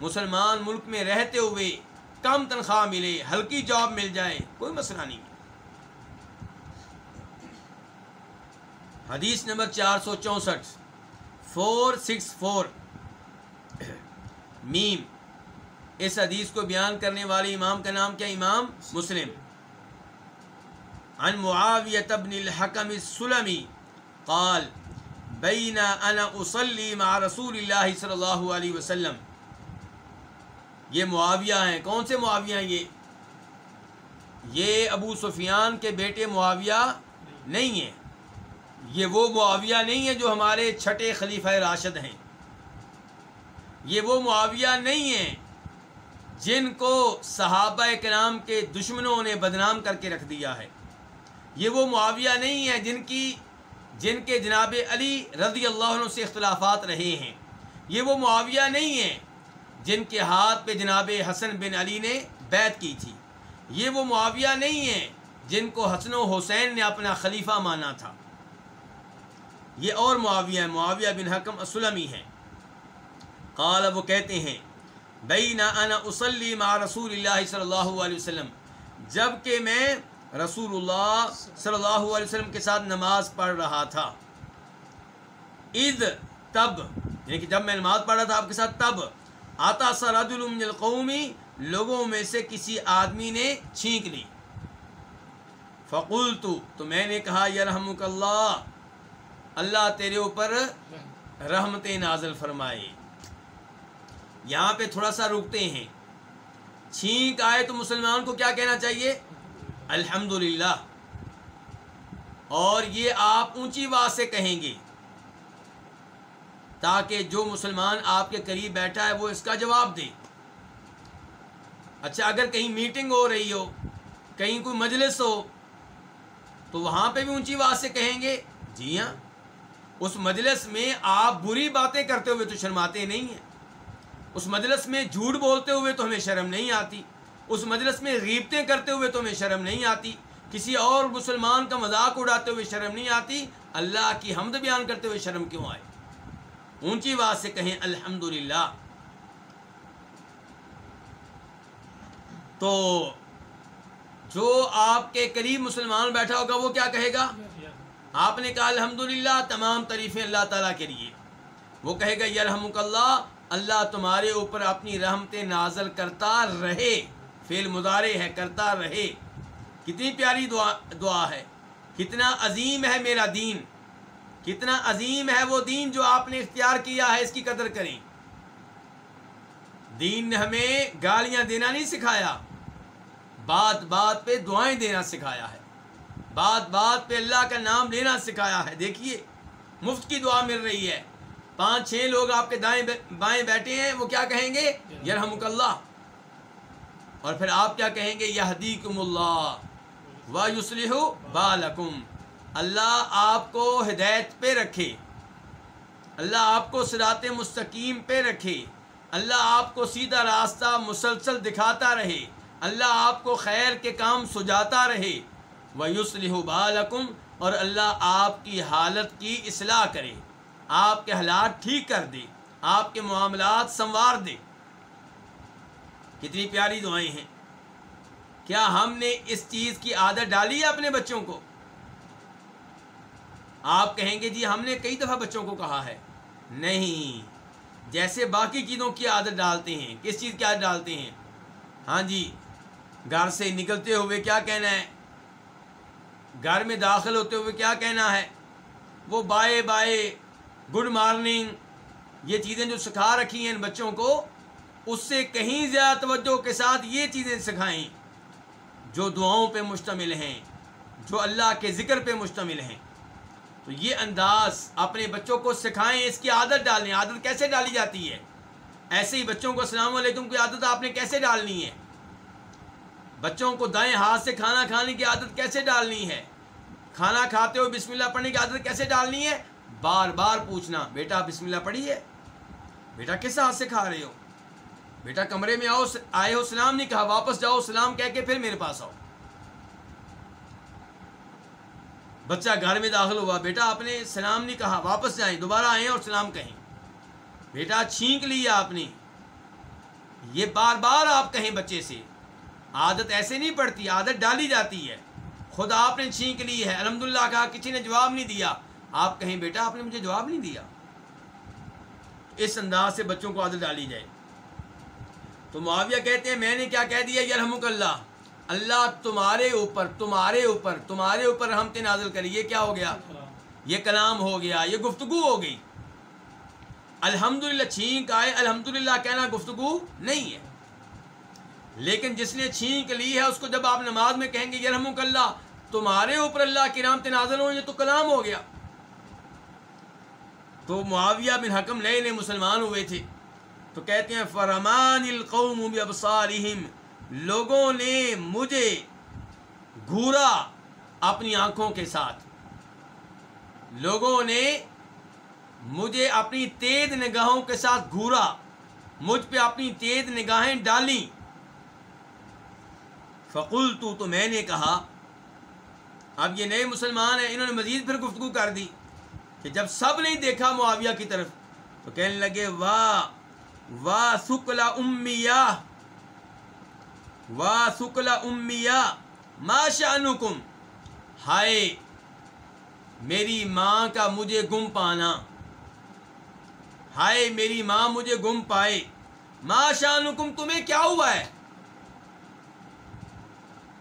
مسلمان ملک میں رہتے ہوئے کم تنخواہ ملے، ہلکی جاب مل جائے، کوئی مسئلہ نہیں۔ حدیث نمبر چار سو چونسٹھ فور سکس فور میم، اس حدیث کو بیان کرنے والے امام کا نام کیا؟ امام مسلم۔ ان بن الحکم السلمی قال، بین انا اصلی مع رسول اللہ صلی اللہ علیہ وسلم. یہ معاویہ ہیں۔ کون سے معاویہ ہیں یہ؟ یہ ابو سفیان کے بیٹے معاویہ نہیں ہیں۔ یہ وہ معاویہ نہیں ہے جو ہمارے چھٹے خلیفہ راشد ہیں۔ یہ وہ معاویہ نہیں ہیں جن کو صحابہ کرام کے دشمنوں نے بدنام کر کے رکھ دیا ہے۔ یہ وہ معاویہ نہیں ہے جن کی، جن کے جناب علی رضی اللہ عنہ سے اختلافات رہے ہیں۔ یہ وہ معاویہ نہیں ہیں جن کے ہاتھ پہ جناب حسن بن علی نے بیت کی تھی۔ یہ وہ معاویہ نہیں ہیں جن کو حسن و حسین نے اپنا خلیفہ مانا تھا۔ یہ اور معاویہ معاویہ بن حکم اسلمی ہیں۔ قال، وہ کہتے ہیں بین انا اصلی مع رسول اللہ صلی اللہ علیہ وسلم۔ جبکہ میں رسول اللہ صلی اللہ علیہ وسلم کے ساتھ نماز پڑھ رہا تھا۔ عید تب یعنی کہ جب میں نماز پڑھ رہا تھا آپ کے ساتھ، تب آتا سرد القومی لوگوں میں سے کسی آدمی نے چھینک لی۔ فقول تو میں نے کہا، یرحمک اللہ اللہ تیرے اوپر رحمت نازل فرمائے۔ یہاں پہ تھوڑا سا رکتے ہیں۔ چھینک آئے تو مسلمان کو کیا کہنا چاہیے؟ الحمد اور یہ آپ اونچی بات سے کہیں گے۔ تاکہ جو مسلمان آپ کے قریب بیٹھا ہے وہ اس کا جواب دے۔ اچھا اگر کہیں میٹنگ ہو رہی ہو، کہیں کوئی مجلس ہو، تو وہاں پہ بھی اونچی بات سے کہیں گے۔ جی ہاں۔ اس مجلس میں آپ بری باتیں کرتے ہوئے تو شرماتے نہیں ہیں۔ اس مجلس میں جھوٹ بولتے ہوئے تو ہمیں شرم نہیں آتی۔ اس مجلس میں غیبتیں کرتے ہوئے تو ہمیں شرم نہیں آتی۔ کسی اور مسلمان کا مذاق اڑاتے ہوئے شرم نہیں آتی۔ اللہ کی حمد بیان کرتے ہوئے شرم کیوں آئے؟ اونچی بات سے کہیں الحمد تو جو آپ کے قریب مسلمان بیٹھا ہوگا وہ کیا کہے گا؟ آپ نے کہا الحمد تمام تعریفیں اللہ تعالیٰ کے لیے۔ وہ کہے گا، یرحمک اللہ اللہ تمہارے اوپر اپنی رحمت نازل کرتا رہے فیل مظاہرے ہے، کرتا رہے۔ کتنی پیاری دعا دعا ہے۔ کتنا عظیم ہے میرا دین۔ کتنا عظیم ہے وہ دین جو آپ نے اختیار کیا ہے، اس کی قدر کریں۔ دین نے ہمیں گالیاں دینا نہیں سکھایا۔ بات بات پہ دعائیں دینا سکھایا ہے۔ بات بات پہ اللہ کا نام لینا سکھایا ہے۔ دیکھیے، مفت کی دعا مل رہی ہے۔ پانچ چھ لوگ آپ کے دائیں بائیں بیٹھے ہیں، وہ کیا کہیں گے؟ یرحمک اللہ۔ اور پھر آپ کیا کہیں گے؟ یہدیکم اللہ و یوسلح بالکم۔ اللہ آپ کو ہدایت پہ رکھے۔ اللہ آپ کو سرات مستقیم پہ رکھے۔ اللہ آپ کو سیدھا راستہ، مسلسل دکھاتا رہے۔ اللہ آپ کو خیر کے کام سجاتا رہے۔ وہ یوسلح بالکم اور اللہ آپ کی حالت کی اصلاح کرے۔ آپ کے حالات ٹھیک کر دے، آپ کے معاملات سنوار دے۔ کتنی پیاری دعائیں ہیں۔ کیا ہم نے اس چیز کی عادت ڈالی ہے اپنے بچوں کو؟ آپ کہیں گے جی ہم نے کئی دفعہ بچوں کو کہا ہے۔ نہیں، جیسے باقی چیزوں کی عادت ڈالتے ہیں، کس چیز کی عادت ڈالتے ہیں؟ ہاں جی گھر سے نکلتے ہوئے کیا کہنا ہے؟ گھر میں داخل ہوتے ہوئے کیا کہنا ہے؟ وہ بائے بائے، گڈ مارننگ، یہ چیزیں جو سکھا رکھی ہیں ان بچوں کو، اس سے کہیں زیادہ توجہ کے ساتھ یہ چیزیں سکھائیں جو دعاؤں پہ مشتمل ہیں، جو اللہ کے ذکر پہ مشتمل ہیں۔ تو یہ انداز اپنے بچوں کو سکھائیں، اس کی عادت ڈالیں۔ عادت کیسے ڈالی جاتی ہے؟ ایسے ہی بچوں کو السلام علیکم کی عادت آپ نے کیسے ڈالنی ہے؟ بچوں کو دائیں ہاتھ سے کھانا کھانے کی عادت کیسے ڈالنی ہے؟ کھانا کھاتے ہو بسم اللہ پڑھنے کی عادت کیسے ڈالنی ہے؟ بار بار پوچھنا، بیٹا بسم اللہ پڑھی ہے بیٹا کس ہاتھ سے کھا رہے ہو؟ بیٹا کمرے میں آؤ، آئے ہو، سلام نہیں کہا، واپس جاؤ، سلام کہہ کے پھر میرے پاس آؤ۔ بچہ گھر میں داخل ہوا، بیٹا آپ نے سلام نہیں کہا، واپس جائیں، دوبارہ آئیں اور سلام کہیں۔ بیٹا چھینک لیا آپ نے۔ یہ بار بار آپ کہیں بچے سے۔ عادت ایسے نہیں پڑتی، عادت ڈالی جاتی ہے۔ خود آپ نے چھینک لی ہے۔ الحمد للہ کہا، کسی نے جواب نہیں دیا۔ آپ کہیں، بیٹا، آپ نے مجھے جواب نہیں دیا۔ اس انداز سے بچوں کو عادت ڈالی جائے۔ تو معاویہ کہتے ہیں، میں نے کیا کہہ دیا؟ یرحمک اللہ۔ اللہ تمہارے اوپر تمہارے اوپر تمہارے اوپر رحمت نازل کری۔ یہ کیا ہو گیا؟ یہ کلام ہو گیا، یہ گفتگو ہو گئی۔ الحمد للہ چھینک آئے الحمد للہ کہنا گفتگو نہیں ہے۔ لیکن جس نے چھینک لی ہے، اس کو جب آپ نماز میں کہیں گے، یرحمک اللہ، تمہارے اوپر اللہ کی رحمت نازل ہو یہ تو کلام ہو گیا۔ تو معاویہ بن حکم نئے نئے مسلمان ہوئے تھے۔ تو کہتے ہیں، فرمان القوم بابصارہم، لوگوں نے مجھے گھورا اپنی آنکھوں کے ساتھ۔ لوگوں نے مجھے اپنی تیز نگاہوں کے ساتھ گھورا، مجھ پہ اپنی تیز نگاہیں ڈالیں فقول تو تو میں نے کہا، اب یہ نئے مسلمان ہیں، انہوں نے مزید پھر گفتگو کر دی کہ جب سب نے دیکھا معاویہ کی طرف، تو کہنے لگے، واہ واہ سکلا امیا واہ سکلا امیا ما شانکم ہائے، میری ماں کا مجھے گم پانا۔ ہائے، میری ماں مجھے گم پائے۔ ما شانکم تمہیں کیا ہوا ہے؟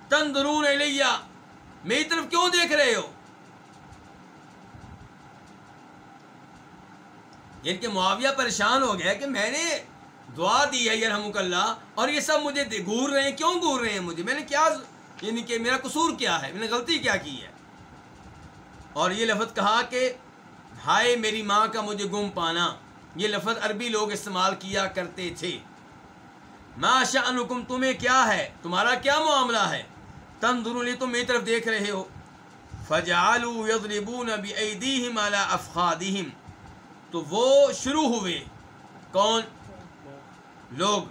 تندرون الیہ۔ میری طرف کیوں دیکھ رہے ہو؟ یعنی ان کے معاویہ پریشان ہو گیا کہ میں نے دعا دی ہے، یرحمک اللہ، اور یہ سب مجھے گور رہے ہیں۔ کیوں گور رہے ہیں مجھے؟ میں نے کیا یعنی کہ میرا قصور کیا ہے؟ میں نے غلطی کیا کی ہے؟ اور یہ لفظ کہا کہ ہائے میری ماں کا مجھے گم پانا۔ یہ لفظ عربی لوگ استعمال کیا کرتے تھے۔ ما شأنکم تمہیں کیا ہے؟ تمہارا کیا معاملہ ہے؟ تندرونی تم میری طرف دیکھ رہے ہو۔ فجعلوا یضربون بأیدیہم علی افخادہم۔ تو وہ شروع ہوئے۔ کون؟ لوگ۔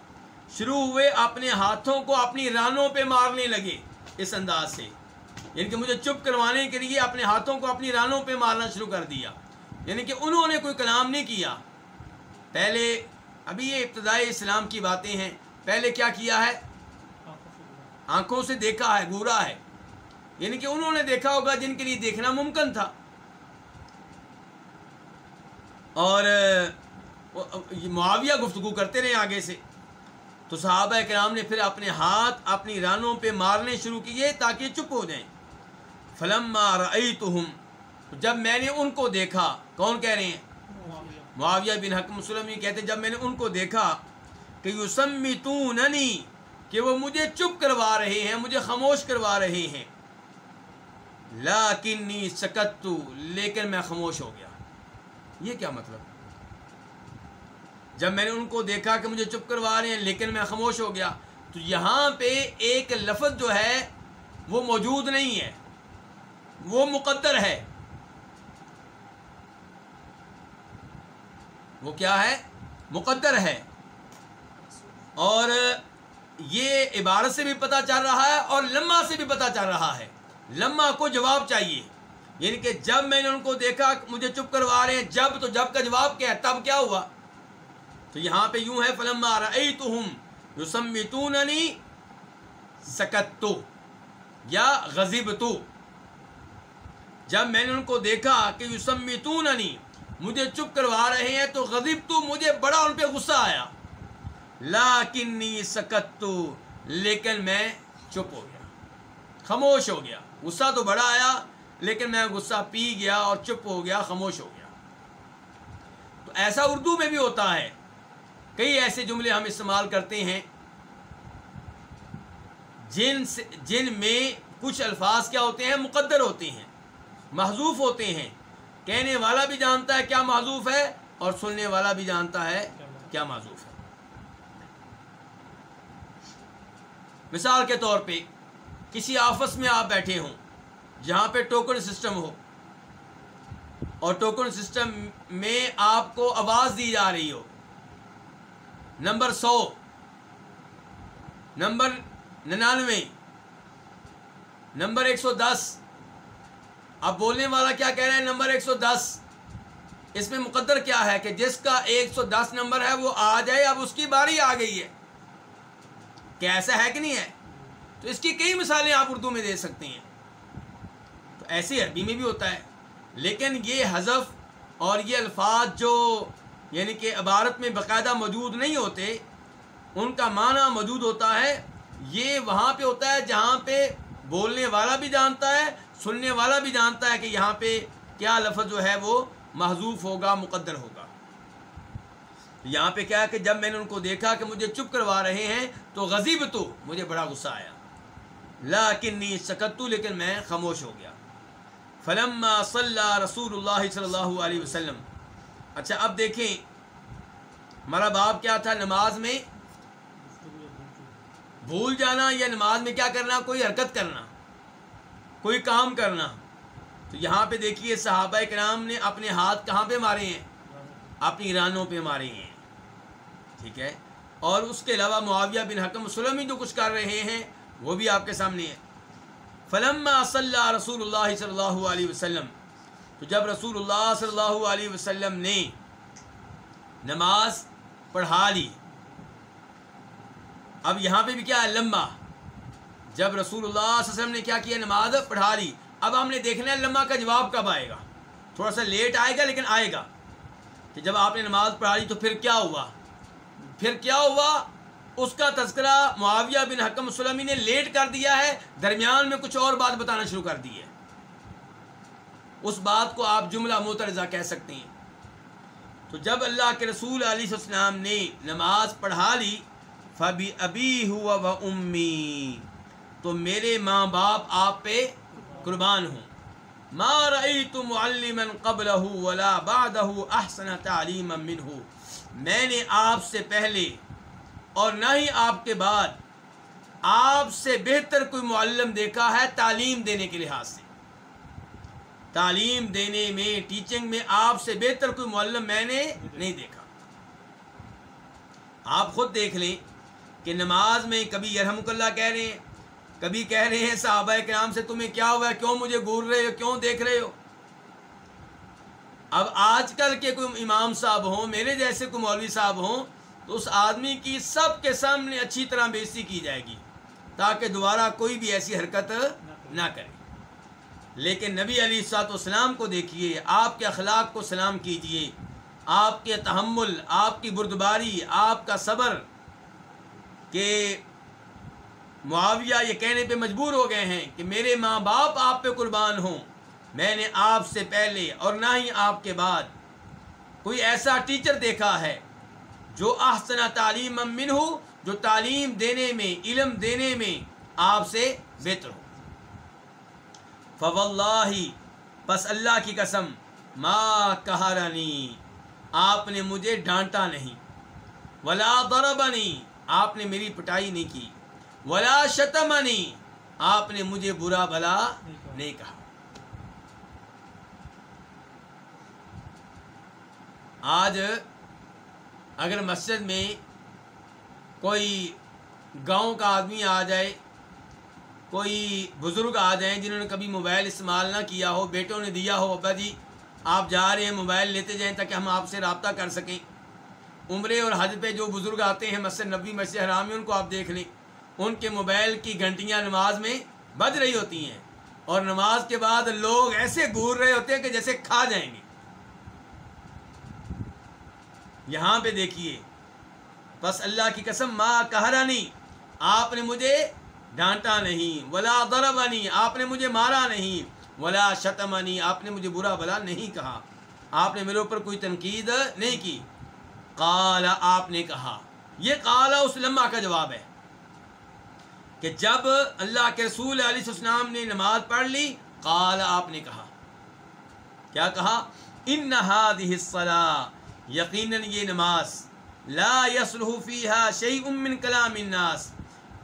شروع ہوئے، اپنے ہاتھوں کو اپنی رانوں پہ مارنے لگے۔ اس انداز سے۔ یعنی کہ مجھے چپ کروانے کے لیے اپنے ہاتھوں کو اپنی رانوں پہ مارنا شروع کر دیا۔ یعنی کہ انہوں نے کوئی کلام نہیں کیا۔ پہلے، ابھی یہ ابتدائی اسلام کی باتیں ہیں۔ پہلے کیا کیا ہے؟ آنکھوں سے دیکھا ہے گورا ہے۔ یعنی کہ انہوں نے دیکھا ہوگا جن کے لیے دیکھنا ممکن تھا۔ اور معاویہ گفتگو کرتے رہے آگے سے۔ تو صحابہ کرام نے پھر اپنے ہاتھ اپنی رانوں پہ مارنے شروع کیے تاکہ چپ ہو جائیں۔ فلم جب میں نے ان کو دیکھا، کون کہہ رہے ہیں؟ معاویہ۔ بن حکم وسلم یہ کہتے جب میں نے ان کو دیکھا کہ یوسمی کہ وہ مجھے چپ کروا رہے ہیں، مجھے خاموش کروا رہے ہیں۔ لاکنی سکتو لیکن میں خاموش ہو گیا۔ یہ کیا مطلب؟ جب میں نے ان کو دیکھا کہ مجھے چپ کروا رہے ہیں، لیکن میں خاموش ہو گیا، تو یہاں پہ ایک لفظ جو ہے، وہ موجود نہیں ہے۔ وہ مقدر ہے۔ وہ کیا ہے؟ مقدر ہے۔ اور یہ عبارت سے بھی پتہ چل رہا ہے اور لمحہ سے بھی پتہ چل رہا ہے۔ لمحہ کو جواب چاہیے۔ یعنی کہ جب میں نے ان کو دیکھا مجھے چپ کروا رہے ہیں، جب تو جب کا جواب کیا ہے، تب کیا ہوا؟ تو یہاں پہ یوں ہے فلم تو ہوں یوسم سکت تو یا غزیب تو جب میں نے ان کو دیکھا کہ یوسم مجھے چپ کروا رہے ہیں تو غزیب تو مجھے بڑا ان پہ غصہ آیا۔ لاکنی سکت لیکن میں چپ ہو گیا۔ خاموش ہو گیا۔ غصہ تو بڑا آیا، لیکن میں غصہ پی گیا اور چپ ہو گیا، خاموش ہو گیا۔ تو ایسا اردو میں بھی ہوتا ہے۔ کئی ایسے جملے ہم استعمال کرتے ہیں۔ جن سے، جن میں کچھ الفاظ کیا ہوتے ہیں، مقدر ہوتے ہیں محضوف ہوتے ہیں۔ کہنے والا بھی جانتا ہے کیا معذوف ہے اور سننے والا بھی جانتا ہے کیا معذوف ہے مثال کے طور پہ کسی آفس میں آپ بیٹھے ہوں، جہاں پہ ٹوکن سسٹم ہو، اور ٹوکن سسٹم میں آپ کو آواز دی جا رہی ہو۔ نمبر سو، نمبر ننانوے، نمبر ایک سو دس۔ اب بولنے والا کیا کہہ رہے ہیں؟ نمبر ایک سو دس۔ اس میں مقدر کیا ہے کہ جس کا ایک سو دس نمبر ہے وہ آ جائے، اب اس کی باری آ گئی ہے۔ کیا ایسا ہے کہ نہیں ہے؟ تو اس کی کئی مثالیں آپ اردو میں دے سکتے ہیں۔ تو ایسے عربی میں بھی ہوتا ہے۔ لیکن یہ حذف اور یہ الفاظ جو یعنی کہ عبارت میں باقاعدہ موجود نہیں ہوتے، ان کا معنی موجود ہوتا ہے۔ یہ وہاں پہ ہوتا ہے جہاں پہ بولنے والا بھی جانتا ہے، سننے والا بھی جانتا ہے کہ یہاں پہ کیا لفظ جو ہے وہ محضوف ہوگا، مقدر ہوگا۔ یہاں پہ کیا ہے کہ جب میں نے ان کو دیکھا کہ مجھے چپ کروا رہے ہیں تو غزیب تو مجھے بڑا غصہ آیا۔ لاکنی سکتو، لیکن میں خاموش ہو گیا۔ فلما صلی رسول اللہ صلی اللہ علیہ وسلم۔ اچھا اب دیکھیں۔ ہمارا باب کیا تھا نماز میں؟ بھول جانا یا نماز میں کیا کرنا؟ کوئی حرکت کرنا، کوئی کام کرنا۔ تو یہاں پہ دیکھیے صحابہ کرام نے اپنے ہاتھ کہاں پہ مارے ہیں؟ اپنی رانوں پہ مارے ہیں۔ ٹھیک ہے؟ اور اس کے علاوہ معاویہ بن حکم وسلم جو کچھ کر رہے ہیں، وہ بھی آپ کے سامنے ہے۔ فلم صلی اللہ رسول اللہ صلی اللہ علیہ وسلم، تو جب رسول اللہ صلی اللہ علیہ وسلم نے نماز پڑھا لی، اب یہاں پہ بھی کیا ہے؟ لمبا جب رسول اللہ صلی اللہ علیہ وسلم نے کیا کیا؟ نماز پڑھا لی۔ اب ہم نے دیکھنا ہے لمبا کا جواب کب آئے گا۔ تھوڑا سا لیٹ آئے گا لیکن آئے گا۔ کہ جب آپ نے نماز پڑھا لی تو پھر کیا ہوا؟ پھر کیا ہوا؟ اس کا تذکرہ معاویہ بن حکم سلمی نے لیٹ کر دیا ہے۔ درمیان میں کچھ اور بات بتانا شروع کر دی ہے۔ اس بات کو آپ جملہ مترزہ کہہ سکتے ہیں۔ تو جب اللہ کے رسول علیہ السلام نے نماز پڑھا لی، فبی ابی ہوا و امی، تو میرے ماں باپ آپ پہ قربان ہوں۔ ما رأيت معلما قبله ولا بعده احسن تعلیما منه میں نے آپ سے پہلے اور نہ ہی آپ کے بعد آپ سے بہتر کوئی معلم دیکھا ہے تعلیم دینے کے لحاظ سے۔ تعلیم دینے میں ٹیچنگ میں آپ سے بہتر کوئی معلم میں نے نہیں دیکھا۔ آپ خود دیکھ لیں کہ نماز میں کبھی یرحم اللہ کہہ رہے ہیں، کبھی کہہ رہے ہیں صحابہ کرام سے، تمہیں کیا ہوا ہے؟ کیوں مجھے گور رہے ہو؟ کیوں دیکھ رہے ہو؟ اب آج کل کے کوئی امام صاحب ہوں، میرے جیسے کوئی مولوی صاحب ہوں، تو اس آدمی کی سب کے سامنے اچھی طرح بےزتی کی جائے گی، تاکہ دوبارہ کوئی بھی ایسی حرکت نہ کرے۔ لیکن نبی علی سات اسلام کو دیکھیے، آپ کے اخلاق کو سلام کیجیے۔ آپ کے تحمل، آپ کی بردباری، آپ کا صبر کہ معاویہ یہ کہنے پہ مجبور ہو گئے ہیں کہ میرے ماں باپ آپ پہ قربان ہوں۔ میں نے آپ سے پہلے اور نہ ہی آپ کے بعد کوئی ایسا ٹیچر دیکھا ہے جو احسن تعلیم من ہو جو تعلیم دینے میں، علم دینے میں آپ سے بہتر ہو۔ فو اللہ بس اللہ کی قسم ماں کہارانی آپ نے مجھے ڈانٹا نہیں۔ ولا ضربنی، آپ نے میری پٹائی نہیں کی۔ ولا شتمنی، آپ نے مجھے برا بلا نہیں کہا۔ آج اگر مسجد میں کوئی گاؤں کا آدمی آ جائے، کوئی بزرگ آ جائیں جنہوں نے کبھی موبائل استعمال نہ کیا ہو، بیٹوں نے دیا ہو، ابا جی آپ جا رہے ہیں، موبائل لیتے جائیں تاکہ ہم آپ سے رابطہ کر سکیں۔ عمرے اور حج پہ جو بزرگ آتے ہیں، مسجد نبی مسجد حرام میں، ان کو آپ دیکھ لیں۔ ان کے موبائل کی گھنٹیاں نماز میں بج رہی ہوتی ہیں۔ اور نماز کے بعد لوگ ایسے گور رہے ہوتے ہیں کہ جیسے کھا جائیں گے۔ یہاں پہ دیکھیے۔ بس اللہ کی قسم، ماں کہرا نہیں آپ نے مجھے ڈانٹا نہیں، ولا ضربنی، آپ نے مجھے مارا نہیں، ولا شتمنی، آپ نے مجھے برا بلا نہیں کہا۔ آپ نے میرے اوپر کوئی تنقید نہیں کی۔ کالا آپ نے کہا۔ یہ کالا اس لمحہ کا جواب ہے کہ جب اللہ کے رسول علیہ السلام نے نماز پڑھ لی، قال، آپ نے کہا۔ کیا کہا؟ ان هذه الصلاه یقینا یہ نماز لا يصلح فيها شيء من كلام الناس۔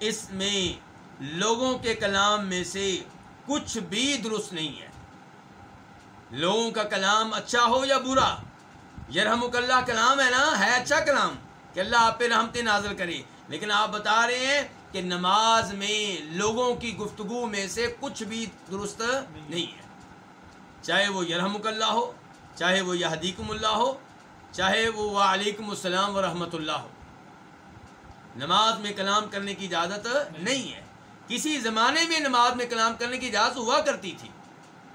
اس میں لوگوں کے کلام میں سے کچھ بھی درست نہیں ہے۔ لوگوں کا کلام اچھا ہو یا برا؟ یرحمک اللہ کلام ہے نا؟ ہے اچھا کلام۔ کہ اللہ آپ پہ رحمت نازل کرے۔ لیکن آپ بتا رہے ہیں کہ نماز میں لوگوں کی گفتگو میں سے کچھ بھی درست نہیں ہے۔ چاہے وہ یرحمک اللہ ہو، چاہے وہ یہدیکم اللہ ہو چاہے وہ وعلیکم السلام ورحمۃ اللہ ہو۔ نماز میں کلام کرنے کی اجازت نہیں ہے۔ کسی زمانے میں نماز میں کلام کرنے کی اجازت ہوا کرتی تھی،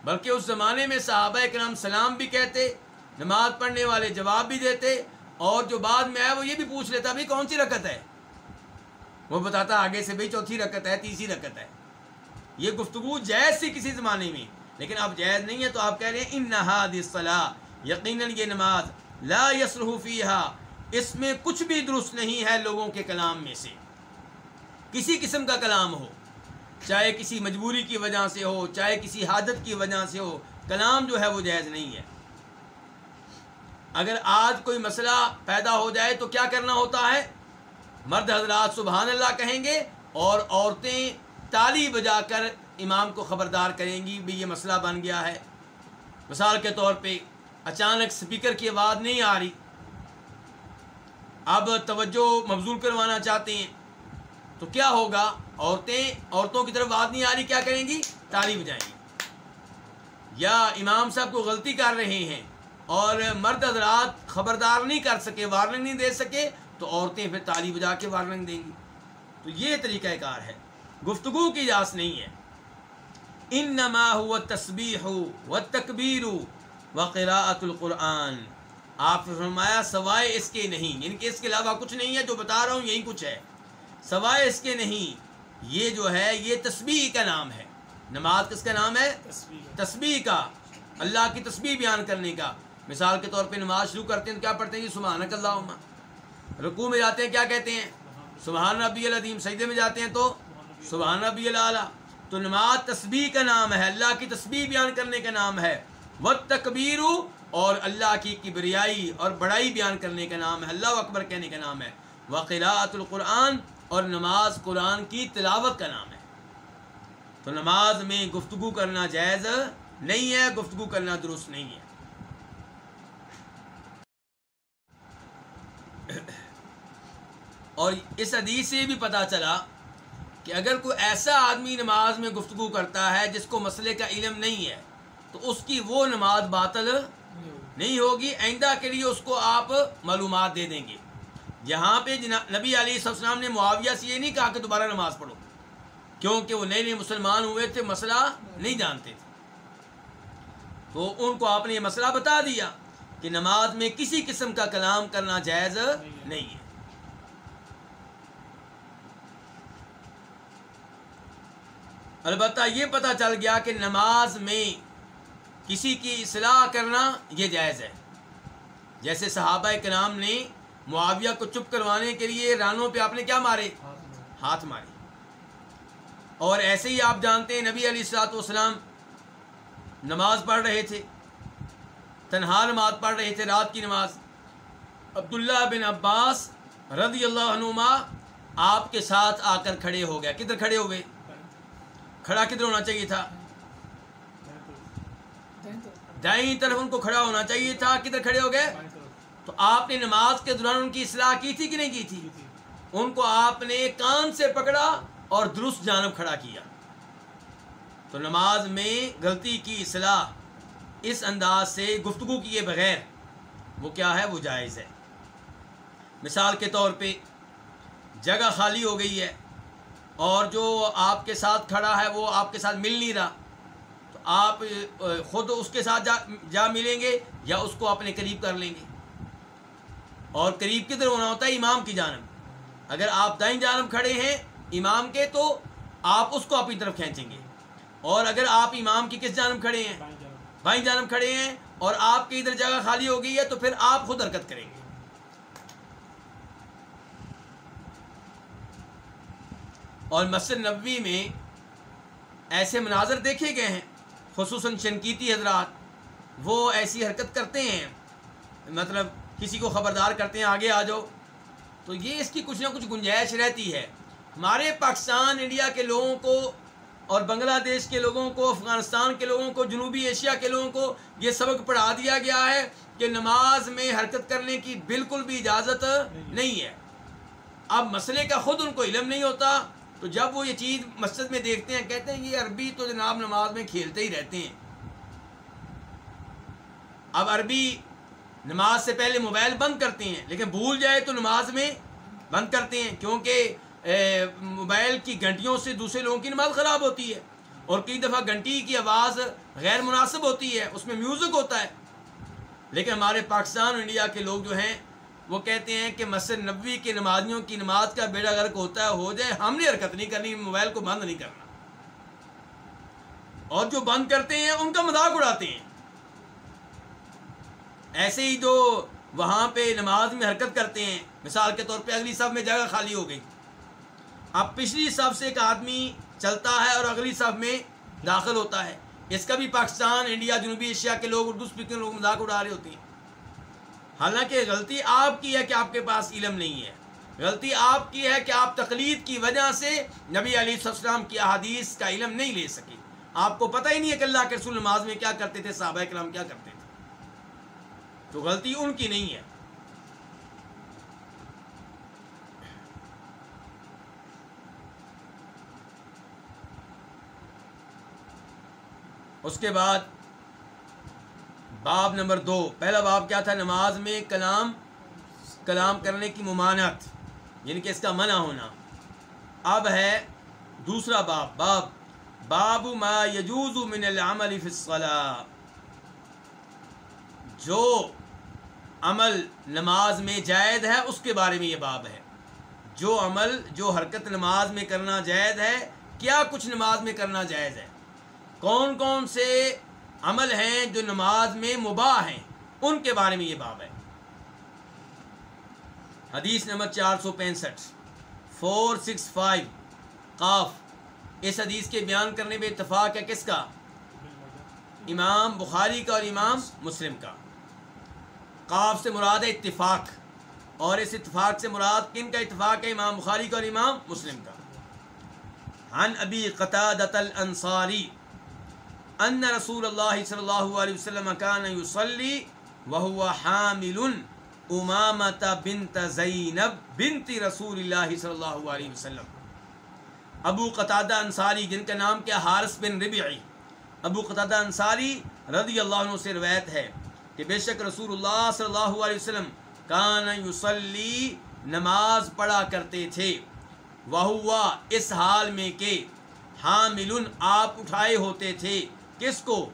بلکہ اس زمانے میں صحابہ کرام سلام بھی کہتے، نماز پڑھنے والے جواب بھی دیتے، اور جو بعد میں آیا وہ یہ بھی پوچھ لیتا بھائی کون سی رکت ہے۔ وہ بتاتا آگے سے بھائی چوتھی رکت ہے، تیسری رکت ہے۔ یہ گفتگو جائز سی کسی زمانے میں، لیکن اب جائز نہیں ہے تو آپ کہہ رہے ہیں، ان نہاد صلاح یقیناً یہ نماز لا یسرحفیہ اس میں کچھ بھی درست نہیں ہے لوگوں کے کلام میں سے۔ کسی قسم کا کلام ہو، چاہے کسی مجبوری کی وجہ سے ہو، چاہے کسی حادت کی وجہ سے ہو، کلام جو ہے وہ جائز نہیں ہے۔ اگر آج کوئی مسئلہ پیدا ہو جائے تو کیا کرنا ہوتا ہے؟ مرد حضرات سبحان اللہ کہیں گے اور عورتیں تالی بجا کر امام کو خبردار کریں گی بھی یہ مسئلہ بن گیا ہے۔ مثال کے طور پہ اچانک سپیکر کی آواز نہیں آ رہی۔ اب توجہ مبزول کروانا چاہتے ہیں۔ تو کیا ہوگا؟ عورتیں، عورتوں کی طرف آواز نہیں آ رہی، کیا کریں گی؟ تالی بجائیں گی۔ یا امام صاحب کو غلطی کر رہے ہیں اور مرد حضرات خبردار نہیں کر سکے وارننگ نہیں دے سکے، تو عورتیں پھر تالی بجا کے وارننگ دیں گی۔ تو یہ طریقہ کار ہے۔ گفتگو کی اجازت نہیں ہے۔ ان نما ہو تصبی ہو و تقبیر و قراءت القرآن۔ آپ نے فرمایا سوائے اس کے نہیں یعنی کہ اس کے علاوہ کچھ نہیں ہے جو بتا رہا ہوں یہی کچھ ہے۔ سوائے اس کے نہیں یہ جو ہے یہ تسبیح کا نام ہے۔ نماز کس کا نام ہے؟ تسبیح کا۔ اللہ کی تسبیح بیان کرنے کا۔ مثال کے طور پہ نماز شروع کرتے ہیں تو کیا پڑھتے ہیں؟ جی سبحانک اللہ رکوع میں جاتے ہیں کیا کہتے ہیں؟ سبحان ربی العظیم۔ سجدے میں جاتے ہیں تو سبحان ربی العلیٰ تو نماز تسبیح کا نام ہے اللہ کی تسبیح بیان کرنے کا نام ہے۔ و تکبیر اور اللہ کی کبریائی اور بڑائی بیان کرنے کا نام ہے، اللہ اکبر کہنے کا نام ہے۔ وقلاۃ القرآن اور نماز قرآن کی تلاوت کا نام ہے۔ تو نماز میں گفتگو کرنا جائز نہیں ہے، گفتگو کرنا درست نہیں ہے۔ اور اس حدیث سے بھی پتہ چلا کہ اگر کوئی ایسا آدمی نماز میں گفتگو کرتا ہے جس کو مسئلے کا علم نہیں ہے تو اس کی وہ نماز باطل نہیں ہوگی، آئندہ کے لیے اس کو آپ معلومات دے دیں گے۔ جہاں پہ نبی علیہ السلام نے معاویہ سے یہ نہیں کہا کہ دوبارہ نماز پڑھو، کیونکہ وہ نئے نئے مسلمان ہوئے تھے، مسئلہ نہیں جانتے تھے۔ تو ان کو آپ نے یہ مسئلہ بتا دیا کہ نماز میں کسی قسم کا کلام کرنا جائز نہیں ہے۔ البتہ یہ پتہ چل گیا کہ نماز میں کسی کی اصلاح کرنا یہ جائز ہے۔ جیسے صحابہ کرام نے معاویہ کو چپ کروانے کے لیے رانوں پہ آپ نے کیا مارے؟ ہاتھ مارے۔ اور ایسے ہی آپ جانتے ہیں نبی علی السلاۃ والسلام نماز پڑھ رہے تھے، تنہا نماز پڑھ رہے تھے رات کی نماز۔ عبداللہ بن عباس رضی اللہ عنما آپ کے ساتھ آ کر کھڑے ہو گیا کدھر کھڑے ہوئے کھڑا کدھر ہونا چاہیے تھا؟ دائیں طرف ان کو کھڑا ہونا چاہیے تھا۔ کدھر کھڑے ہو گئے؟ تو آپ نے نماز کے دوران ان کی اصلاح کی تھی کہ نہیں کی تھی؟ ان کو آپ نے کان سے پکڑا اور درست جانب کھڑا کیا۔ تو نماز میں غلطی کی اصلاح اس انداز سے گفتگو کیے بغیر وہ کیا ہے؟ وہ جائز ہے۔ مثال کے طور پہ جگہ خالی ہو گئی ہے اور جو آپ کے ساتھ کھڑا ہے وہ آپ کے ساتھ مل نہیں رہا۔ آپ خود اس کے ساتھ جا جا ملیں گے یا اس کو اپنے قریب کر لیں گے۔ اور قریب کدھر ہونا ہوتا ہے امام کی جانب۔ اگر آپ دائیں جانب کھڑے ہیں امام کے تو آپ اس کو اپنی طرف کھینچیں گے۔ اور اگر آپ امام کی کس جانب کھڑے ہیں؟ بائیں جانب کھڑے ہیں اور آپ کی ادھر جگہ خالی ہو گئی ہے تو پھر آپ خود حرکت کریں گے۔ اور مسجد نبوی میں ایسے مناظر دیکھے گئے ہیں خصوصاً شنکیتی حضرات، وہ ایسی حرکت کرتے ہیں مطلب کسی کو خبردار کرتے ہیں، آگے آ جاؤ۔ تو یہ اس کی کچھ نہ کچھ گنجائش رہتی ہے۔ ہمارے پاکستان، انڈیا کے لوگوں کو اور بنگلہ دیش کے لوگوں کو، افغانستان کے لوگوں کو، جنوبی ایشیا کے لوگوں کو یہ سبق پڑھا دیا گیا ہے کہ نماز میں حرکت کرنے کی بالکل بھی اجازت نہیں ہے۔ اب مسئلے کا خود ان کو علم نہیں ہوتا تو جب وہ یہ چیز مسجد میں دیکھتے ہیں، کہتے ہیں یہ عربی تو جناب نماز میں کھیلتے ہی رہتے ہیں۔ اب عربی نماز سے پہلے موبائل بند کرتے ہیں، لیکن بھول جائے تو نماز میں بند کرتے ہیں، کیونکہ موبائل کی گھنٹیوں سے دوسرے لوگوں کی نماز خراب ہوتی ہے۔ اور کئی دفعہ گھنٹی کی آواز غیر مناسب ہوتی ہے، اس میں میوزک ہوتا ہے۔ لیکن ہمارے پاکستان اور انڈیا کے لوگ جو ہیں وہ کہتے ہیں کہ مسجد نبوی کے نمازیوں کی نماز کا بیڑا غرق ہوتا ہے، ہو جائے، ہم نے حرکت نہیں کرنی، موبائل کو بند نہیں کرنا۔ اور جو بند کرتے ہیں، ان کا مذاق اڑاتے ہیں۔ ایسے ہی جو وہاں پہ نماز میں حرکت کرتے ہیں، مثال کے طور پہ اگلی صف میں جگہ خالی ہو گئی۔ اب پچھلی صف سے ایک آدمی چلتا ہے اور اگلی صف میں داخل ہوتا ہے۔ اس کا بھی پاکستان، انڈیا، جنوبی ایشیا کے لوگ اردو اسپیکر لوگ مذاق اڑا رہے ہوتے ہیں۔ حالانکہ غلطی آپ کی ہے کہ آپ کے پاس علم نہیں ہے۔ غلطی آپ کی ہے کہ آپ تقلید کی وجہ سے نبی علیہ السلام کی احادیث کا علم نہیں لے سکے۔ آپ کو پتہ ہی نہیں ہے کہ اللہ کے رسول نماز میں کیا کرتے تھے، صحابہ کرام کیا کرتے تھے۔ تو غلطی ان کی نہیں ہے۔ اس کے بعد باب نمبر دو۔ پہلا باب کیا تھا؟ نماز میں کلام کلام کرنے کی ممانت یعنی کہ اس کا منع ہونا۔ اب ہے دوسرا باب باب باب ما یجوز من العمل فی الصلاة۔ جو عمل نماز میں جائز ہے، اس کے بارے میں یہ باب ہے۔ جو عمل، جو حرکت نماز میں کرنا جائز ہے، کیا کچھ نماز میں کرنا جائز ہے؟ کون کون سے عمل ہیں جو نماز میں مباح ہیں۔ ان کے بارے میں یہ باب ہے۔ حدیث نمبر چار سو پینسٹھ۔ فور سکس فائیو قاف۔ اس حدیث کے بیان کرنے میں اتفاق ہے کس کا؟ امام بخاری کا اور امام مسلم کا۔ قاف سے مراد ہے اتفاق۔ اور اس اتفاق سے مراد کن کا اتفاق ہے؟ امام بخاری کا اور امام مسلم کا۔ عن ابی قطادت الانصاری۔ ان رسول اللہ صلی اللہ علیہ وسلم کان یصلی وهو حامل امامت بنت زینب بنت رسول اللہ صلی اللہ علیہ وسلم. ابو قطادہ انصاری، جن کا نام کیا؟ حارث بن ربعی ابو قطادہ انصاری رضی اللہ عنہ سے روایت ہے کہ بے شک رسول اللہ صلی اللہ علیہ وسلم کان یصلی نماز پڑھا کرتے تھے۔ وہ اس حال میں کہ حامل آپ اٹھائے ہوتے تھے۔ کس کو؟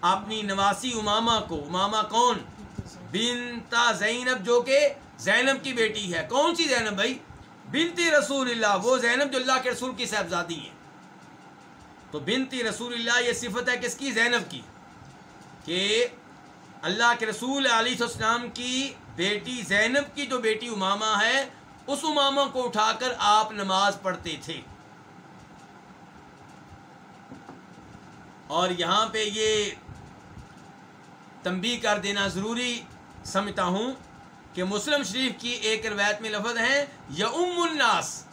اپنی نواسی امامہ کو۔ امامہ کون؟ بنتا زینب، جو کہ زینب کی بیٹی ہے۔ کون سی زینب بھائی؟ بنتی رسول اللہ۔ وہ زینب جو اللہ کے رسول کی صاحبزادی ہیں۔ تو بنتی رسول اللہ، یہ صفت ہے کس کی؟ زینب کی۔ کہ اللہ کے رسول علیہ السلام کی بیٹی زینب کی جو بیٹی امامہ ہے، اس امامہ کو اٹھا کر آپ نماز پڑھتے تھے۔ اور یہاں پہ یہ تنبیہ کر دینا ضروری سمجھتا ہوں کہ مسلم شریف کی ایک روایت میں لفظ ہے، یا ام الناس،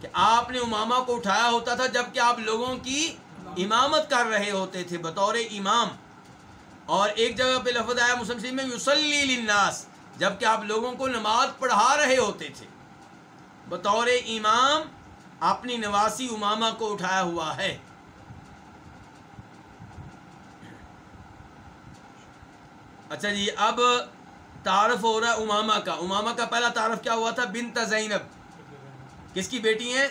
کہ آپ نے امامہ کو اٹھایا ہوتا تھا جبکہ آپ لوگوں کی امامت کر رہے ہوتے تھے، بطور امام۔ اور ایک جگہ پہ لفظ آیا مسلم شریف میں یوسلی للناس جبکہ آپ لوگوں کو نماز پڑھا رہے ہوتے تھے۔ بطور امام، اپنی نواسی امامہ کو اٹھایا ہوا ہے۔ اچھا جی اب تعارف ہو رہا ہے امامہ کا۔ امامہ کا پہلا تعارف کیا ہوا تھا؟ بنت زینب۔ کس کی بیٹی ہیں؟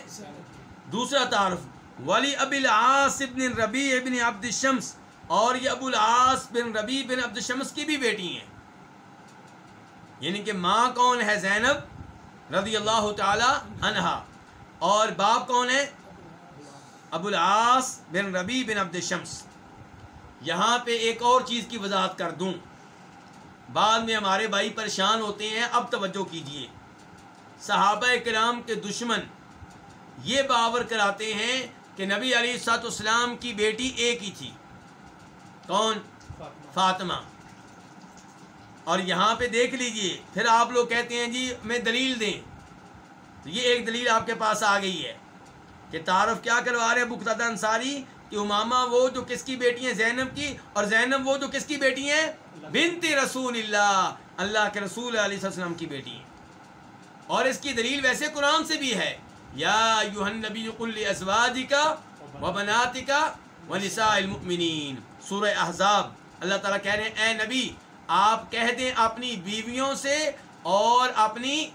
دوسرا تعارف۔ ولی اب العاص بن ربی ابن عبد الشمس۔ اور یہ ابو العاص بن ربی بن عبد الشمس کی بھی بیٹی ہیں۔ یعنی کہ ماں کون ہے زینب؟ رضی اللہ تعالی عنہا۔ اور باپ کون ہے؟ ابو العاص بن ربی بن عبد الشمس۔ یہاں پہ ایک اور چیز کی وضاحت کر دوں۔ بعد میں ہمارے بھائی پریشان ہوتے ہیں اب توجہ کیجیے۔ صحابہ کرام کے دشمن یہ باور کراتے ہیں کہ نبی علی سات اسلام کی بیٹی ایک ہی تھی۔ کون؟ فاطمہ۔ اور یہاں پہ دیکھ لیجیے پھر آپ لوگ کہتے ہیں جی میں دلیل دیں۔ تو یہ ایک دلیل آپ کے پاس آ گئی ہے کہ تعارف کیا کروا رہے بختہ انصاری؟ کہ امامہ وہ جو کس کی بیٹی ہیں زینب کی اور زینب وہ جو کس کی بیٹی ہیں بنت رسول اللہ اللہ کے رسول علیہ السلام کی بیٹی۔ ہیں اور اس کی دلیل ویسے قرآن سے بھی ہے۔ یا یوہن نبی قل ازواجکا و بناتکا و نساء المؤمنین۔ سورہ احزاب۔ اللہ تعالیٰ کہہ رہے ہیں، اے نبی، آپ کہہ دیں اپنی بیویوں سے اور اپنی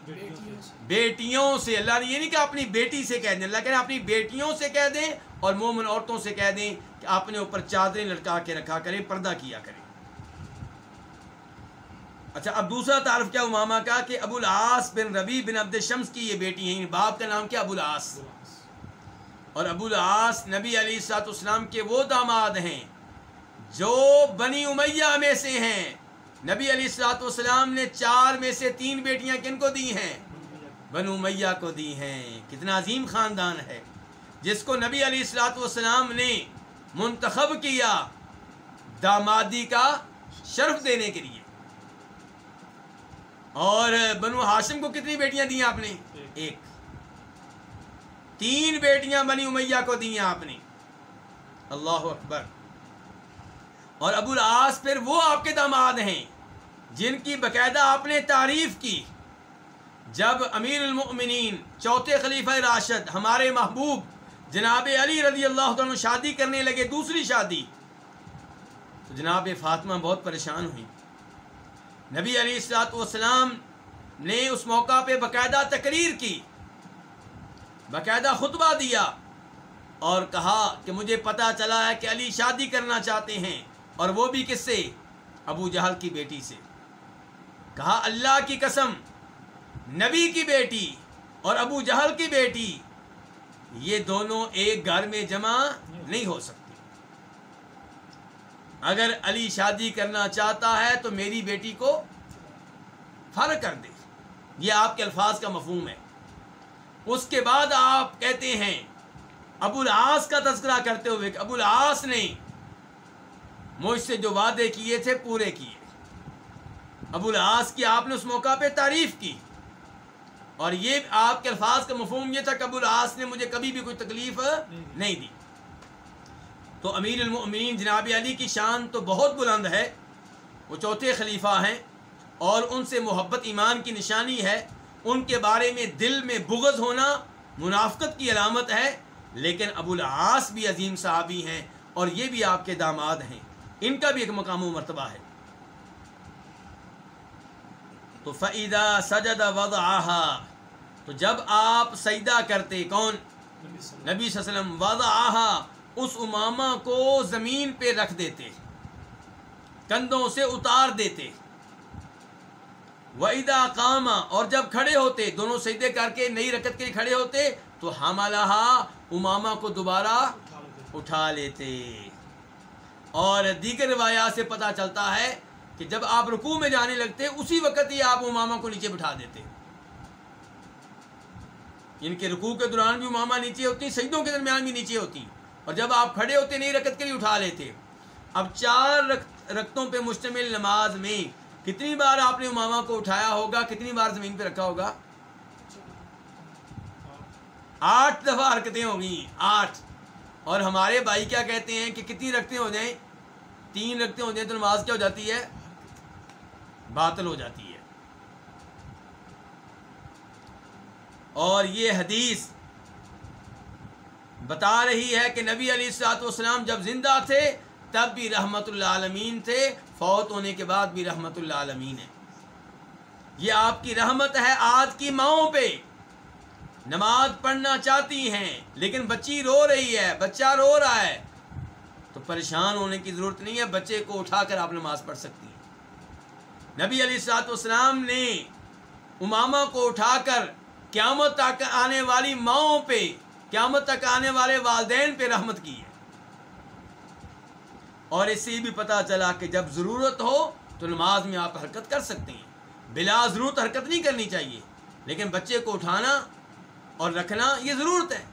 بیٹیوں سے۔ اللہ نے یہ نہیں کہ اپنی بیٹی سے کہہ دیں، اللہ کہہ رہے ہیں اپنی بیٹیوں سے کہہ دیں اور مومن عورتوں سے کہہ دیں کہ اپنے اوپر چادریں لٹکا کے رکھا کریں، پردہ کیا کریں۔ اچھا اب دوسرا تعارف کیا امامہ کا کہ ابو العاص بن ربی بن عبد شمس کی یہ بیٹی ہیں باپ کا نام کیا؟ ابو العاص۔ اور ابو العاص نبی علی سات اسلام کے وہ داماد ہیں جو بنی امیہ میں سے ہیں۔ نبی علی السلاۃ والسلام نے چار میں سے تین بیٹیاں کن کو دی ہیں؟ بنو میاں کو دی ہیں۔ کتنا عظیم خاندان ہے۔ جس کو نبی علی السلاۃ والسلام نے منتخب کیا دامادی کا شرف دینے کے لیے۔ اور بنو ہاشم کو کتنی بیٹیاں دی آپ نے؟ ایک۔ تین بیٹیاں بنی امیہ کو دی آپ نے۔ اللہ اکبر۔ اور ابو العاص پھر وہ آپ کے داماد ہیں جن کی باقاعدہ آپ نے تعریف کی۔ جب امیر المؤمنین چوتھے خلیفہ راشد ہمارے محبوب جناب علی رضی اللہ عنہ شادی کرنے لگے دوسری شادی تو جناب فاطمہ بہت پریشان ہوئی نبی علی السلاط والسلام نے اس موقع پہ باقاعدہ تقریر کی، باقاعدہ خطبہ دیا اور کہا کہ مجھے پتہ چلا ہے کہ علی شادی کرنا چاہتے ہیں اور وہ بھی کس سے؟ ابو جہل کی بیٹی سے۔ کہا، اللہ کی قسم، نبی کی بیٹی اور ابو جہل کی بیٹی، یہ دونوں ایک گھر میں جمع نہیں ہو سکتی اگر علی شادی کرنا چاہتا ہے تو میری بیٹی کو فرق کر دے۔ یہ آپ کے الفاظ کا مفہوم ہے۔ اس کے بعد آپ کہتے ہیں، ابو العاص کا تذکرہ کرتے ہوئے کہ ابو العاص نے مجھ سے جو وعدے کیے تھے پورے کیے۔ ابو العاص کی آپ نے اس موقع پہ تعریف کی۔ اور یہ آپ کے الفاظ کا مفہوم یہ تھا کہ ابو العاص نے مجھے کبھی بھی کوئی تکلیف نہیں دی۔ تو امیر المؤمنین جناب علی کی شان تو بہت بلند ہے۔ وہ چوتھے خلیفہ ہیں اور ان سے محبت ایمان کی نشانی ہے۔ ان کے بارے میں دل میں بغض ہونا منافقت کی علامت ہے۔ لیکن ابو العاص بھی عظیم صحابی ہیں اور یہ بھی آپ کے داماد ہیں۔ ان کا بھی ایک مقام و مرتبہ ہے۔ تو فعیدہ سجد وضعہ تو جب آپ سجدہ کرتے، کون؟ نبی صلی اللہ نبی صلی اللہ علیہ وسلم وضعہ اس امامہ کو زمین پہ رکھ دیتے، کندھوں سے اتار دیتے۔ وَإِذَا قَامَ، اور جب کھڑے ہوتے، دونوں سجدے کر کے نئی رکت کے کھڑے ہوتے، تو حملہا امامہ کو دوبارہ اٹھا لیتے۔ اٹھا لیتے اور دیگر روایات سے پتہ چلتا ہے کہ جب آپ رکوع میں جانے لگتے، اسی وقت ہی آپ امامہ کو نیچے بٹھا دیتے۔ یعنی ان کے رکوع کے دوران بھی امامہ نیچے ہوتی، سجدوں کے درمیان بھی نیچے ہوتی۔ اور جب آپ کھڑے ہوتے نئی رکت کے لیے اٹھا لیتے۔ اب چار رکتوں پہ مشتمل نماز میں کتنی بار آپ نے امامہ کو اٹھایا ہوگا؟ کتنی بار زمین پہ رکھا ہوگا؟ آٹھ دفعہ حرکتیں ہو گئی آٹھ۔ اور ہمارے بھائی کیا کہتے ہیں کہ کتنی رکھتے ہو جائیں؟ تین رکھتے ہو جائیں تو نماز کیا ہو جاتی ہے؟ باطل ہو جاتی ہے۔ اور یہ حدیث بتا رہی ہے کہ نبی علی السلاط والسلام جب زندہ تھے، تب بھی رحمت اللہ عالمین تھے، فوت ہونے کے بعد بھی رحمت اللہ عالمین ہے یہ آپ کی رحمت ہے آج کی ماؤں پہ۔ نماز پڑھنا چاہتی ہیں، لیکن بچی رو رہی ہے، بچہ رو رہا ہے۔ تو پریشان ہونے کی ضرورت نہیں ہے، بچے کو اٹھا کر آپ نماز پڑھ سکتی ہیں۔ نبی علی سات والسلام نے امامہ کو اٹھا کر قیامت تک آنے والی ماؤں پہ قیامت تک آنے والے والدین پہ رحمت کی ہے۔ اور اس سے بھی پتہ چلا کہ جب ضرورت ہو تو نماز میں آپ حرکت کر سکتے ہیں۔ بلا ضرورت حرکت نہیں کرنی چاہیے، لیکن بچے کو اٹھانا اور رکھنا یہ ضرورت ہے۔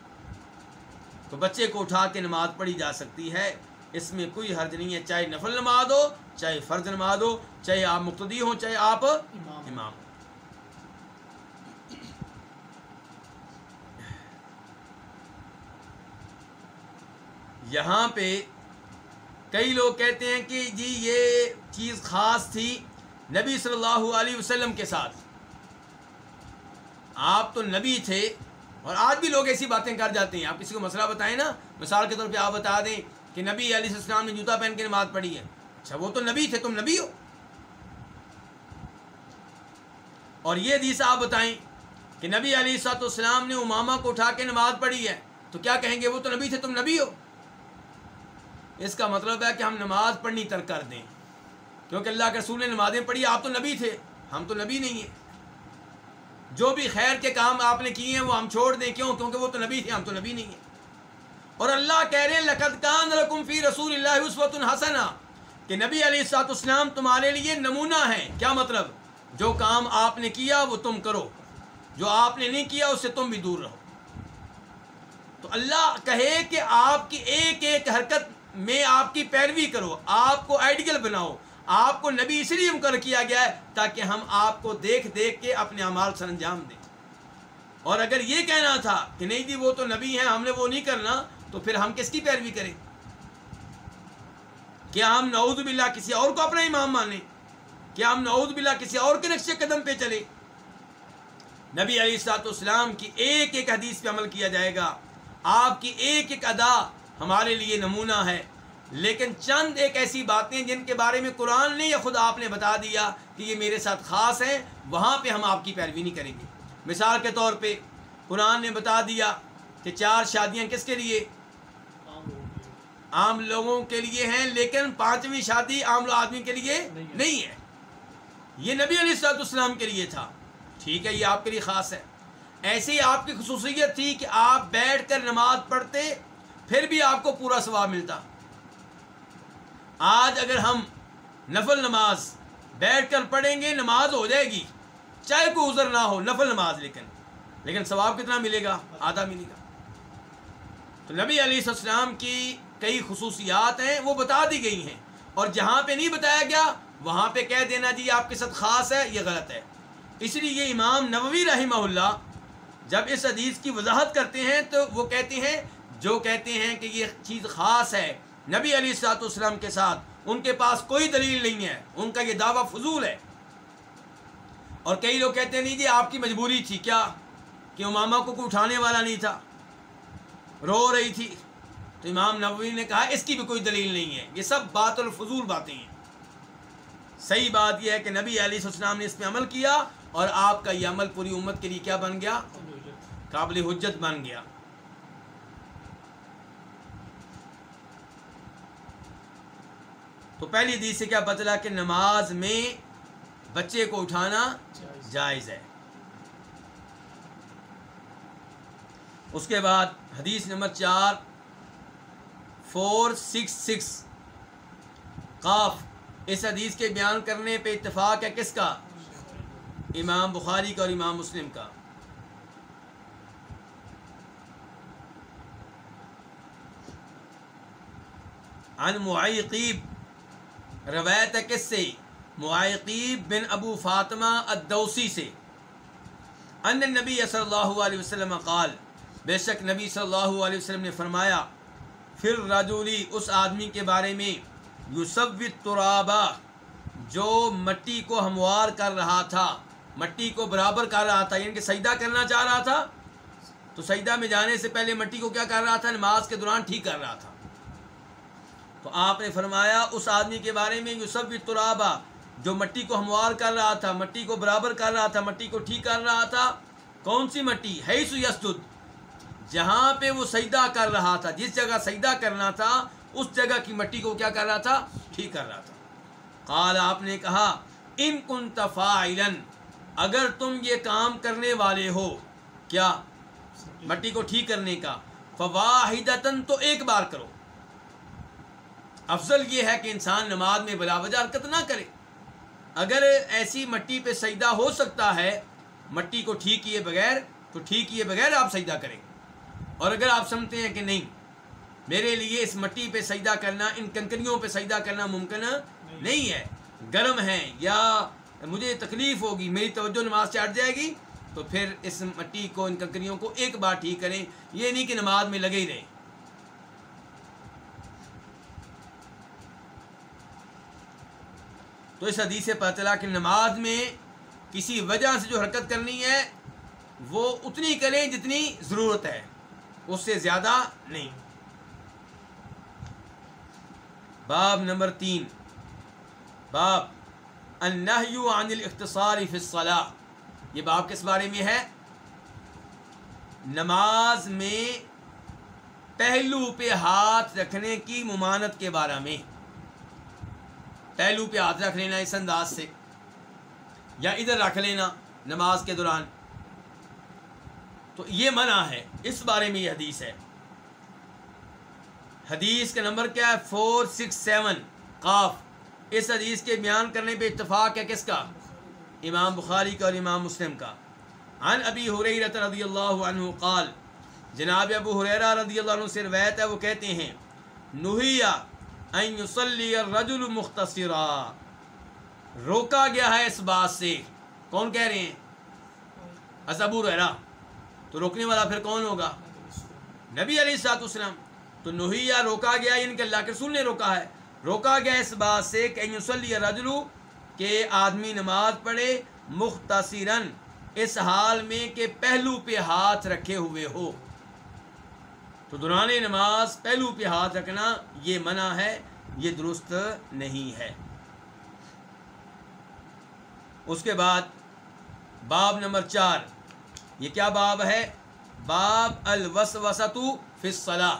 تو بچے کو اٹھا کے نماز پڑھی جا سکتی ہے۔ اس میں کوئی حرج نہیں ہے، چاہے نفل نماز ہو، چاہے فرض نماز ہو، چاہے آپ مقتدی ہوں، چاہے آپ امام یہاں پہ کئی لوگ کہتے ہیں کہ جی یہ چیز خاص تھی نبی صلی اللہ علیہ وسلم کے ساتھ۔ آپ تو نبی تھے اور آج بھی لوگ ایسی باتیں کر جاتے ہیں۔ آپ کسی کو مسئلہ بتائیں نا، مثال کے طور پہ آپ بتا دیں کہ نبی علیہ السلام نے جوتا پہن کے نماز پڑھی ہے۔ اچھا وہ تو نبی تھے، تم نبی ہو۔ اور یہ حدیث آپ بتائیں کہ نبی علیہ سات والسلام نے امامہ کو اٹھا کے نماز پڑھی ہے تو کیا کہیں گے؟ وہ تو نبی تھے، تم نبی ہو۔ اس کا مطلب ہے کہ ہم نماز پڑھنی ترک کر دیں۔ کیونکہ اللہ کے رسول نے نمازیں پڑھی، آپ تو نبی تھے، ہم تو نبی نہیں ہیں۔ جو بھی خیر کے کام آپ نے کیے ہیں، وہ ہم چھوڑ دیں۔ کیوں؟ کیونکہ وہ تو نبی تھے، ہم تو نبی نہیں ہیں۔ اور اللہ کہہ رہے ہیں، لقد کان لکم فی رسول اللہ عصوت الحسنہ کہ نبی علیہ السلاط اسلام تمہارے لیے نمونہ ہے کیا مطلب؟ جو کام آپ نے کیا، وہ تم کرو۔ جو آپ نے نہیں کیا، اس سے تم بھی دور رہو۔ تو اللہ کہے کہ آپ کی ایک ایک حرکت میں آپ کی پیروی کرو آپ کو آئیڈیل بناؤ آپ کو نبی اس لیے مقرر کیا گیا ہے تاکہ ہم آپ کو دیکھ دیکھ کے اپنے اعمال سر انجام دیں۔ اور اگر یہ کہنا تھا کہ نہیں جی وہ تو نبی ہیں، ہم نے وہ نہیں کرنا، تو پھر ہم کس کی پیروی کریں؟ کیا ہم نعوذ باللہ کسی اور کو اپنا امام مانیں؟ کیا ہم نعوذ باللہ کسی اور کے نقش قدم پہ چلے نبی علیہ السلاط اسلام کی ایک ایک حدیث پہ عمل کیا جائے گا۔ آپ کی ایک ایک ادا ہمارے لیے نمونہ ہے۔ لیکن چند ایک ایسی باتیں جن کے بارے میں قرآن نے یا خود آپ نے بتا دیا کہ یہ میرے ساتھ خاص ہیں، وہاں پہ ہم آپ کی پیروی نہیں کریں گے۔ مثال کے طور پہ قرآن نے بتا دیا کہ چار شادیاں کس کے لیے؟ عام لوگوں کے لیے ہیں، لیکن پانچویں شادی عام آدمی کے لیے نہیں ہے۔ یہ نبی علیہ السلاط اسلام کے لیے تھا۔ ٹھیک ہے، یہ آپ کے لیے خاص ہے۔ ایسے ہی آپ کی خصوصیت تھی کہ آپ بیٹھ کر نماز پڑھتے پھر بھی آپ کو پورا ثواب ملتا۔ آج اگر ہم نفل نماز بیٹھ کر پڑھیں گے، نماز ہو جائے گی۔ چاہے کوئی عذر نہ ہو، نفل نماز لیکن۔ لیکن ثواب کتنا ملے گا؟ آدھا ملے گا۔ تو نبی علیہ السلام کی کئی خصوصیات ہیں، وہ بتا دی گئی ہیں۔ اور جہاں پہ نہیں بتایا گیا، وہاں پہ کہہ دینا جی آپ کے ساتھ خاص ہے، یہ غلط ہے۔ اس لیے یہ امام نووی رحمہ اللہ جب اس حدیث کی وضاحت کرتے ہیں تو وہ کہتے ہیں جو کہتے ہیں کہ یہ چیز خاص ہے، نبی علی سات والسلام کے ساتھ ان کے پاس کوئی دلیل نہیں ہے، ان کا یہ دعویٰ فضول ہے۔ اور کئی لوگ کہتے ہیں، نہیں جی آپ کی مجبوری تھی، کیا؟ کہ امامہ کو کوئی اٹھانے والا نہیں تھا۔ رو رہی تھی۔ تو امام نبوی نے کہا، اس کی بھی کوئی دلیل نہیں ہے۔ یہ سب بات الفضول باتیں ہیں۔ صحیح بات یہ ہے کہ نبی علیہ السلام نے اس پہ عمل کیا اور آپ کا یہ عمل پوری امت کے لیے کیا بن گیا؟ قابل حجت بن گیا۔ تو پہلی حدیث سے کیا بتلا کہ نماز میں بچے کو اٹھانا جائز ہے۔ اس کے بعد حدیث نمبر چار، فور سکس سکس، قاف، اس حدیث کے بیان کرنے پہ اتفاق ہے کس کا؟ امام بخاری کا اور امام مسلم کا۔ عن معیقیب روایت کس سے؟ معائقیب بن ابو فاطمہ الدوسی سے۔ ان نبی صلی اللہ علیہ وسلم قال، بے شک نبی صلی اللہ علیہ وسلم نے فرمایا پھر رجولی، اس آدمی کے بارے میں یوسف ترابا، جو مٹی کو ہموار کر رہا تھا، مٹی کو برابر کر رہا تھا یعنی کہ سجدہ کرنا چاہ رہا تھا، تو سجدہ میں جانے سے پہلے مٹی کو کیا کر رہا تھا؟ نماز کے دوران ٹھیک کر رہا تھا۔ تو آپ نے فرمایا، اس آدمی کے بارے میں یو سب ترابا جو مٹی کو ہموار کر رہا تھا، مٹی کو برابر کر رہا تھا، مٹی کو ٹھیک کر رہا تھا، کون سی مٹی؟ ہے سو یسد جہاں پہ وہ سجدہ کر رہا تھا، جس جگہ سجدہ کرنا تھا، اس جگہ کی مٹی کو کیا کر رہا تھا؟ ٹھیک کر رہا تھا۔ قال، آپ نے کہا، ان کن تفاعلن اگر تم یہ کام کرنے والے ہو، کیا؟ مٹی کو ٹھیک کرنے کا۔ فواہدتن تو ایک بار کرو۔ افضل یہ ہے کہ انسان نماز میں بلا وجہ حرکت نہ کرے۔ اگر ایسی مٹی پہ سجدہ ہو سکتا ہے، مٹی کو ٹھیک کیے بغیر، تو ٹھیک کیے بغیر آپ سجدہ کریں۔ اور اگر آپ سمجھتے ہیں کہ نہیں، میرے لیے اس مٹی پہ سجدہ کرنا، ان کنکریوں پہ سجدہ کرنا ممکن نہیں ہے۔ گرم ہے یا مجھے تکلیف ہوگی، میری توجہ نماز سے ہٹ جائے گی، تو پھر اس مٹی کو، ان کنکریوں کو ایک بار ٹھیک کریں۔ یہ نہیں کہ نماز میں لگے ہی رہیں۔ تو اس حدیث سے پتہ چلا کہ نماز میں کسی وجہ سے جو حرکت کرنی ہے، وہ اتنی کریں جتنی ضرورت ہے، اس سے زیادہ نہیں۔ باب نمبر تین۔ باب عن الاختصار فی الصلاح یہ باب کس بارے میں ہے؟ نماز میں پہلو پہ ہاتھ رکھنے کی ممانت کے بارے میں۔ پہلو پہ ہاتھ رکھ لینا اس انداز سے، یا ادھر رکھ لینا نماز کے دوران۔ تو یہ منع ہے، اس بارے میں یہ حدیث ہے۔ حدیث کا نمبر کیا ہے؟ فور سکس سیون، قاف۔ اس حدیث کے بیان کرنے پہ اتفاق ہے کس کا؟ امام بخاری کا اور امام مسلم کا۔ عن ابی حریرت رضی اللہ عنہ قال، جناب ابو حریرہ رضی اللہ عنہ سے روایت ہے، وہ کہتے ہیں، نوحیہ الرجل مختصرا۔ روکا گیا ہے اس بات سے۔ کون کہہ رہے ہیں؟ ازبور رہا تو روکنے والا پھر کون ہوگا؟ نبی علیہ سات اسلام تو نوحیہ روکا گیا یعنی کہ اللہ کے رسول نے روکا ہے۔ روکا گیا اس بات سے کہ یوسلی رجلو کہ آدمی نماز پڑھے مختصراً، اس حال میں کہ پہلو پہ ہاتھ رکھے ہوئے ہو۔ تو دوران نماز پہلو پہ ہاتھ رکھنا یہ منع ہے، یہ درست نہیں ہے۔ اس کے بعد باب نمبر چار، یہ کیا باب ہے؟ باب الوسوسطو فصلا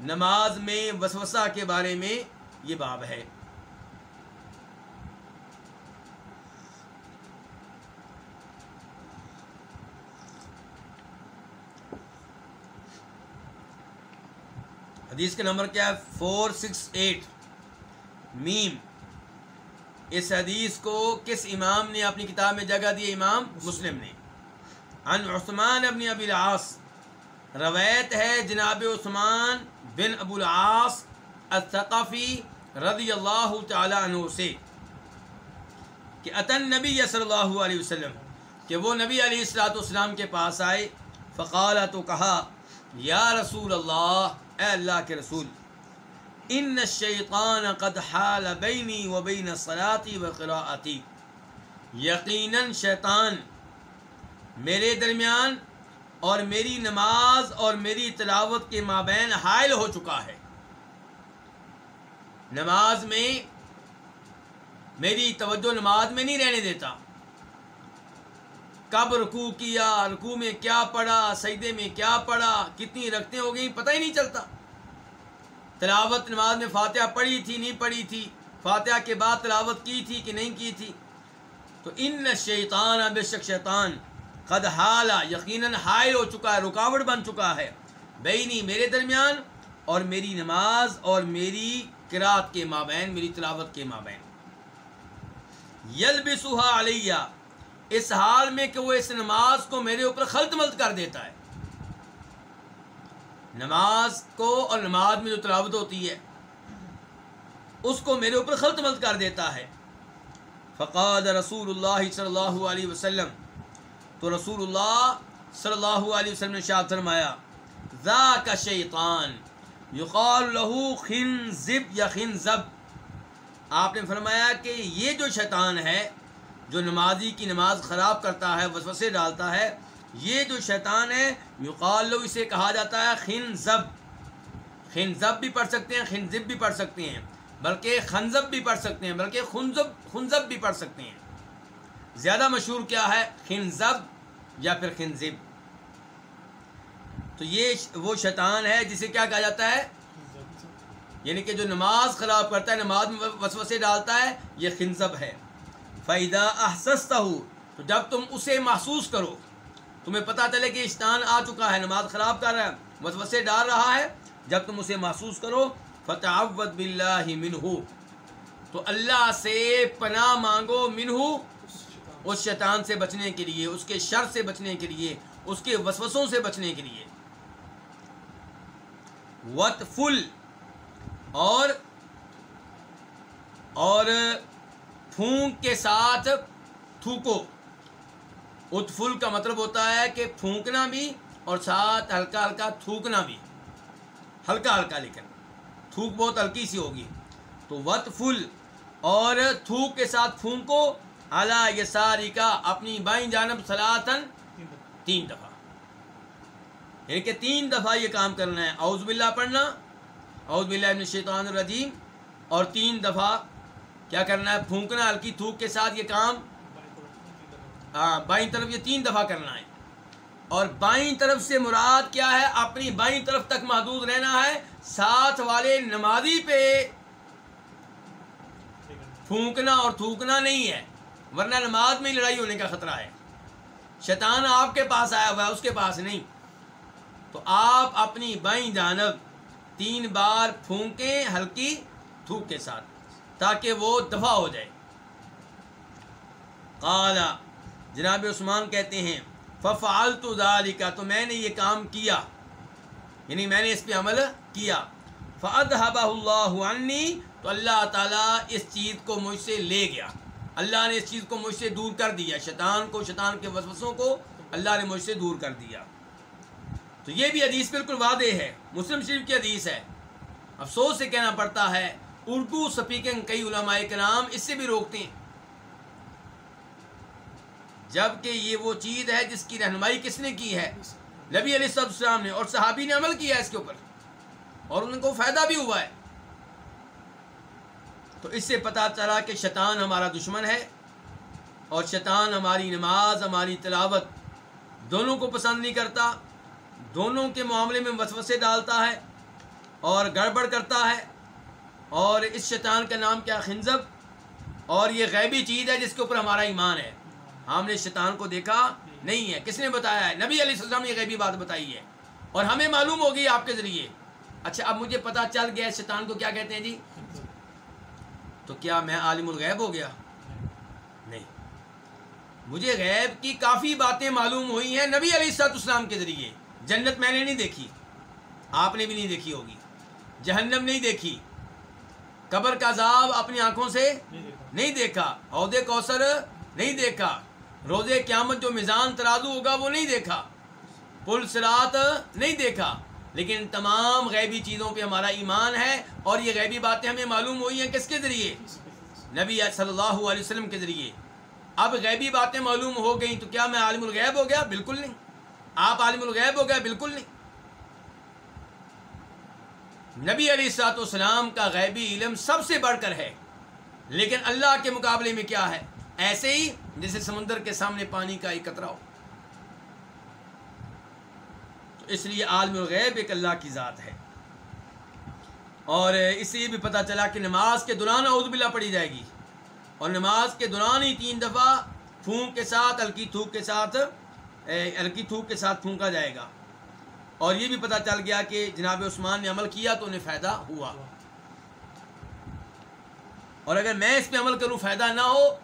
نماز میں وسوسہ کے بارے میں یہ باب ہے۔ حدیث کا نمبر کیا ہے؟ فور سکس ایٹ میم. اس حدیث کو کس امام نے اپنی کتاب میں جگہ دی؟ امام مسلم نے. ان عثمان ابن ابی العاص. روایت ہے جناب عثمان بن ابو العاص الثقفی رضی اللہ تعالی عنہ سے کہ اتن نبی صلی اللہ علیہ وسلم کہ وہ نبی علیہ السلاۃ والسلام کے پاس آئے فقال تو کہا، یا رسول اللہ اے اللہ کے رسول، ان الشیطان قد حال بینی و بین صلاتی و قراءتی یقیناً شیطان میرے درمیان اور میری نماز اور میری تلاوت کے مابین حائل ہو چکا ہے۔ نماز میں میری توجہ نماز میں نہیں رہنے دیتا۔ کب رکوع کیا، رکوع میں کیا پڑھا، سجدے میں کیا پڑھا، کتنی رکھتے ہو گئی پتہ ہی نہیں چلتا۔ تلاوت نماز میں فاتحہ پڑھی تھی، نہیں پڑھی تھی، فاتحہ کے بعد تلاوت کی تھی کہ نہیں کی تھی؟ تو ان شیطان بے شک شیطان، قد حالا، یقیناً حائل ہو چکا ہے، رکاوٹ بن چکا ہے۔ بینی میرے درمیان اور میری نماز اور میری کراط کے مابین، میری تلاوت کے مابین۔ یل بسا علیہ اس حال میں کہ وہ اس نماز کو میرے اوپر خلط ملت کر دیتا ہے۔ نماز کو اور نماز میں جو تلاوت ہوتی ہے، اس کو میرے اوپر خلط ملت کر دیتا ہے۔ فقاد رسول اللہ صلی اللہ علیہ وسلم، تو رسول اللہ صلی اللہ علیہ وسلم نے شاہ فرمایا ذا کا شیطان، یقال لہو خن ضب یا خن ضب آپ نے فرمایا کہ یہ جو شیطان ہے جو نمازی کی نماز خراب کرتا ہے وسوسے ڈالتا ہے یہ جو شیطان ہے یقال لو اسے کہا جاتا ہے خن ضب خن ضب بھی پڑھ سکتے ہیں خن ضب بھی پڑھ سکتے ہیں۔ بلکہ خنزب بھی پڑھ سکتے ہیں بلکہ خنزب خنزب بھی پڑھ سکتے ہیں۔ زیادہ مشہور کیا ہے خنزب یا پھر خنزب۔ تو یہ وہ شیطان ہے جسے کیا کہا جاتا ہے؟ یعنی کہ جو نماز خراب کرتا ہے نماز میں وسوسے ڈالتا ہے یہ خنزب ہے۔ فائدہ احسستہ ہو تو جب تم اسے محسوس کرو، تمہیں پتہ چلے کہ اشتان آ چکا ہے، نماز خراب کر رہا ہے، وسوسے ڈال رہا ہے، جب تم اسے محسوس کرو فتح بلّہ منہ تو اللہ سے پناہ مانگو منہ اس شیطان سے بچنے کے لیے، اس کے شر سے بچنے کے لیے، اس کے وسوسوں سے بچنے کے لیے۔ وط فل اور اور پھونک کے ساتھ تھوکو۔ اتفل کا مطلب ہوتا ہے کہ پھونکنا بھی اور ساتھ ہلکا ہلکا تھوکنا بھی۔ ہلکا ہلکا لیکن۔ تھوک بہت ہلکی سی ہوگی۔ تو وط فل اور تھوک کے ساتھ پھونکو۔ اعلیٰ یساری کا اپنی بائیں جانب سلاطن تین دفعہ۔ یعنی کہ تین دفعہ یہ کام کرنا ہے۔ اعوذ باللہ پڑھنا، اعوذ باللہ ابن شیطان الرجیم اور تین دفعہ کیا کرنا ہے؟ پھونکنا ہلکی تھوک کے ساتھ یہ کام ہاں بائیں طرف یہ تین دفعہ کرنا ہے۔ اور بائیں طرف سے مراد کیا ہے؟ اپنی بائیں طرف تک محدود رہنا ہے۔ ساتھ والے نمازی پہ پھونکنا اور تھوکنا نہیں ہے، ورنہ نماز میں لڑائی ہونے کا خطرہ ہے۔ شیطان آپ کے پاس آیا ہوا ہے، اس کے پاس نہیں۔ تو آپ اپنی بائیں جانب تین بار پھونکیں، ہلکی تھوک کے ساتھ۔ تاکہ وہ دفاع ہو جائے۔ قالا جناب عثمان کہتے ہیں ففعال تو کا تو میں نے یہ کام کیا۔ یعنی میں نے اس پہ عمل کیا۔ فعد اللہ عنی تو اللہ تعالیٰ اس چیز کو مجھ سے لے گیا۔ اللہ نے اس چیز کو مجھ سے دور کر دیا۔ شیطان کو، شیطان کے وسوسوں کو اللہ نے مجھ سے دور کر دیا۔ تو یہ بھی حدیث بالکل واضح ہے۔ مسلم شریف کی حدیث ہے۔ افسوس سے کہنا پڑتا ہے اردو سپیکنگ کئی علماء کے نام اس سے بھی روکتے ہیں۔ جبکہ یہ وہ چیز ہے جس کی رہنمائی کس نے کی ہے؟ نبی علیہ السلام نے اور صحابی نے عمل کیا ہے اس کے اوپر۔ اور ان کو فائدہ بھی ہوا ہے۔ تو اس سے پتہ چلا کہ شیطان ہمارا دشمن ہے اور شیطان ہماری نماز، ہماری تلاوت دونوں کو پسند نہیں کرتا۔ دونوں کے معاملے میں وسوسے ڈالتا ہے اور گڑبڑ کرتا ہے۔ اور اس شیطان کا نام کیا خنزب؟ اور یہ غیبی چیز ہے جس کے اوپر ہمارا ایمان ہے۔ ہم نے شیطان کو دیکھا نہیں ہے۔ کس نے بتایا ہے؟ نبی علیہ السلام نے یہ غیبی بات بتائی ہے۔ اور ہمیں معلوم ہوگی آپ کے ذریعے۔ اچھا اب مجھے پتا چل گیا شیطان کو کیا کہتے ہیں جی۔ تو کیا میں عالم الغیب ہو گیا؟ نہیں۔ مجھے غیب کی کافی باتیں معلوم ہوئی ہیں نبی علیہ السلاط اسلام کے ذریعے۔ جنت میں نے نہیں دیکھی۔ آپ نے بھی نہیں دیکھی ہوگی۔ جہنم نہیں دیکھی۔ قبر کا عذاب اپنی آنکھوں سے نہیں دیکھا، عہدے کوثر نہیں دیکھا، روزے قیامت جو میزان ترازو ہوگا وہ نہیں دیکھا، پل سرات نہیں دیکھا۔ لیکن تمام غیبی چیزوں پہ ہمارا ایمان ہے اور یہ غیبی باتیں ہمیں معلوم ہوئی ہیں کس کے ذریعے؟ نبی صلی اللہ علیہ وسلم کے ذریعے۔ اب غیبی باتیں معلوم ہو گئیں تو کیا میں عالم الغیب ہو گیا؟ بالکل نہیں۔ آپ عالم الغیب ہو گیا بالکل نہیں۔ نبی علی سات والسلام کا غیبی علم سب سے بڑھ کر ہے۔ لیکن اللہ کے مقابلے میں کیا ہے؟ ایسے ہی جیسے سمندر کے سامنے پانی کا ایک قطرہ ہو۔ تو اس لیے عالم الغیب ایک اللہ کی ذات ہے۔ اور اس سے یہ بھی پتہ چلا کہ نماز کے دوران اعوذ باللہ پڑھی جائے گی۔ اور نماز کے دوران ہی تین دفعہ پھونک کے ساتھ، ہلکی تھوک کے ساتھ ہلکی تھوک کے ساتھ پھونکا جائے گا۔ اور یہ بھی پتہ چل گیا کہ جناب عثمان نے عمل کیا تو انہیں فائدہ ہوا۔ اور اگر میں اس پہ عمل کروں فائدہ نہ ہو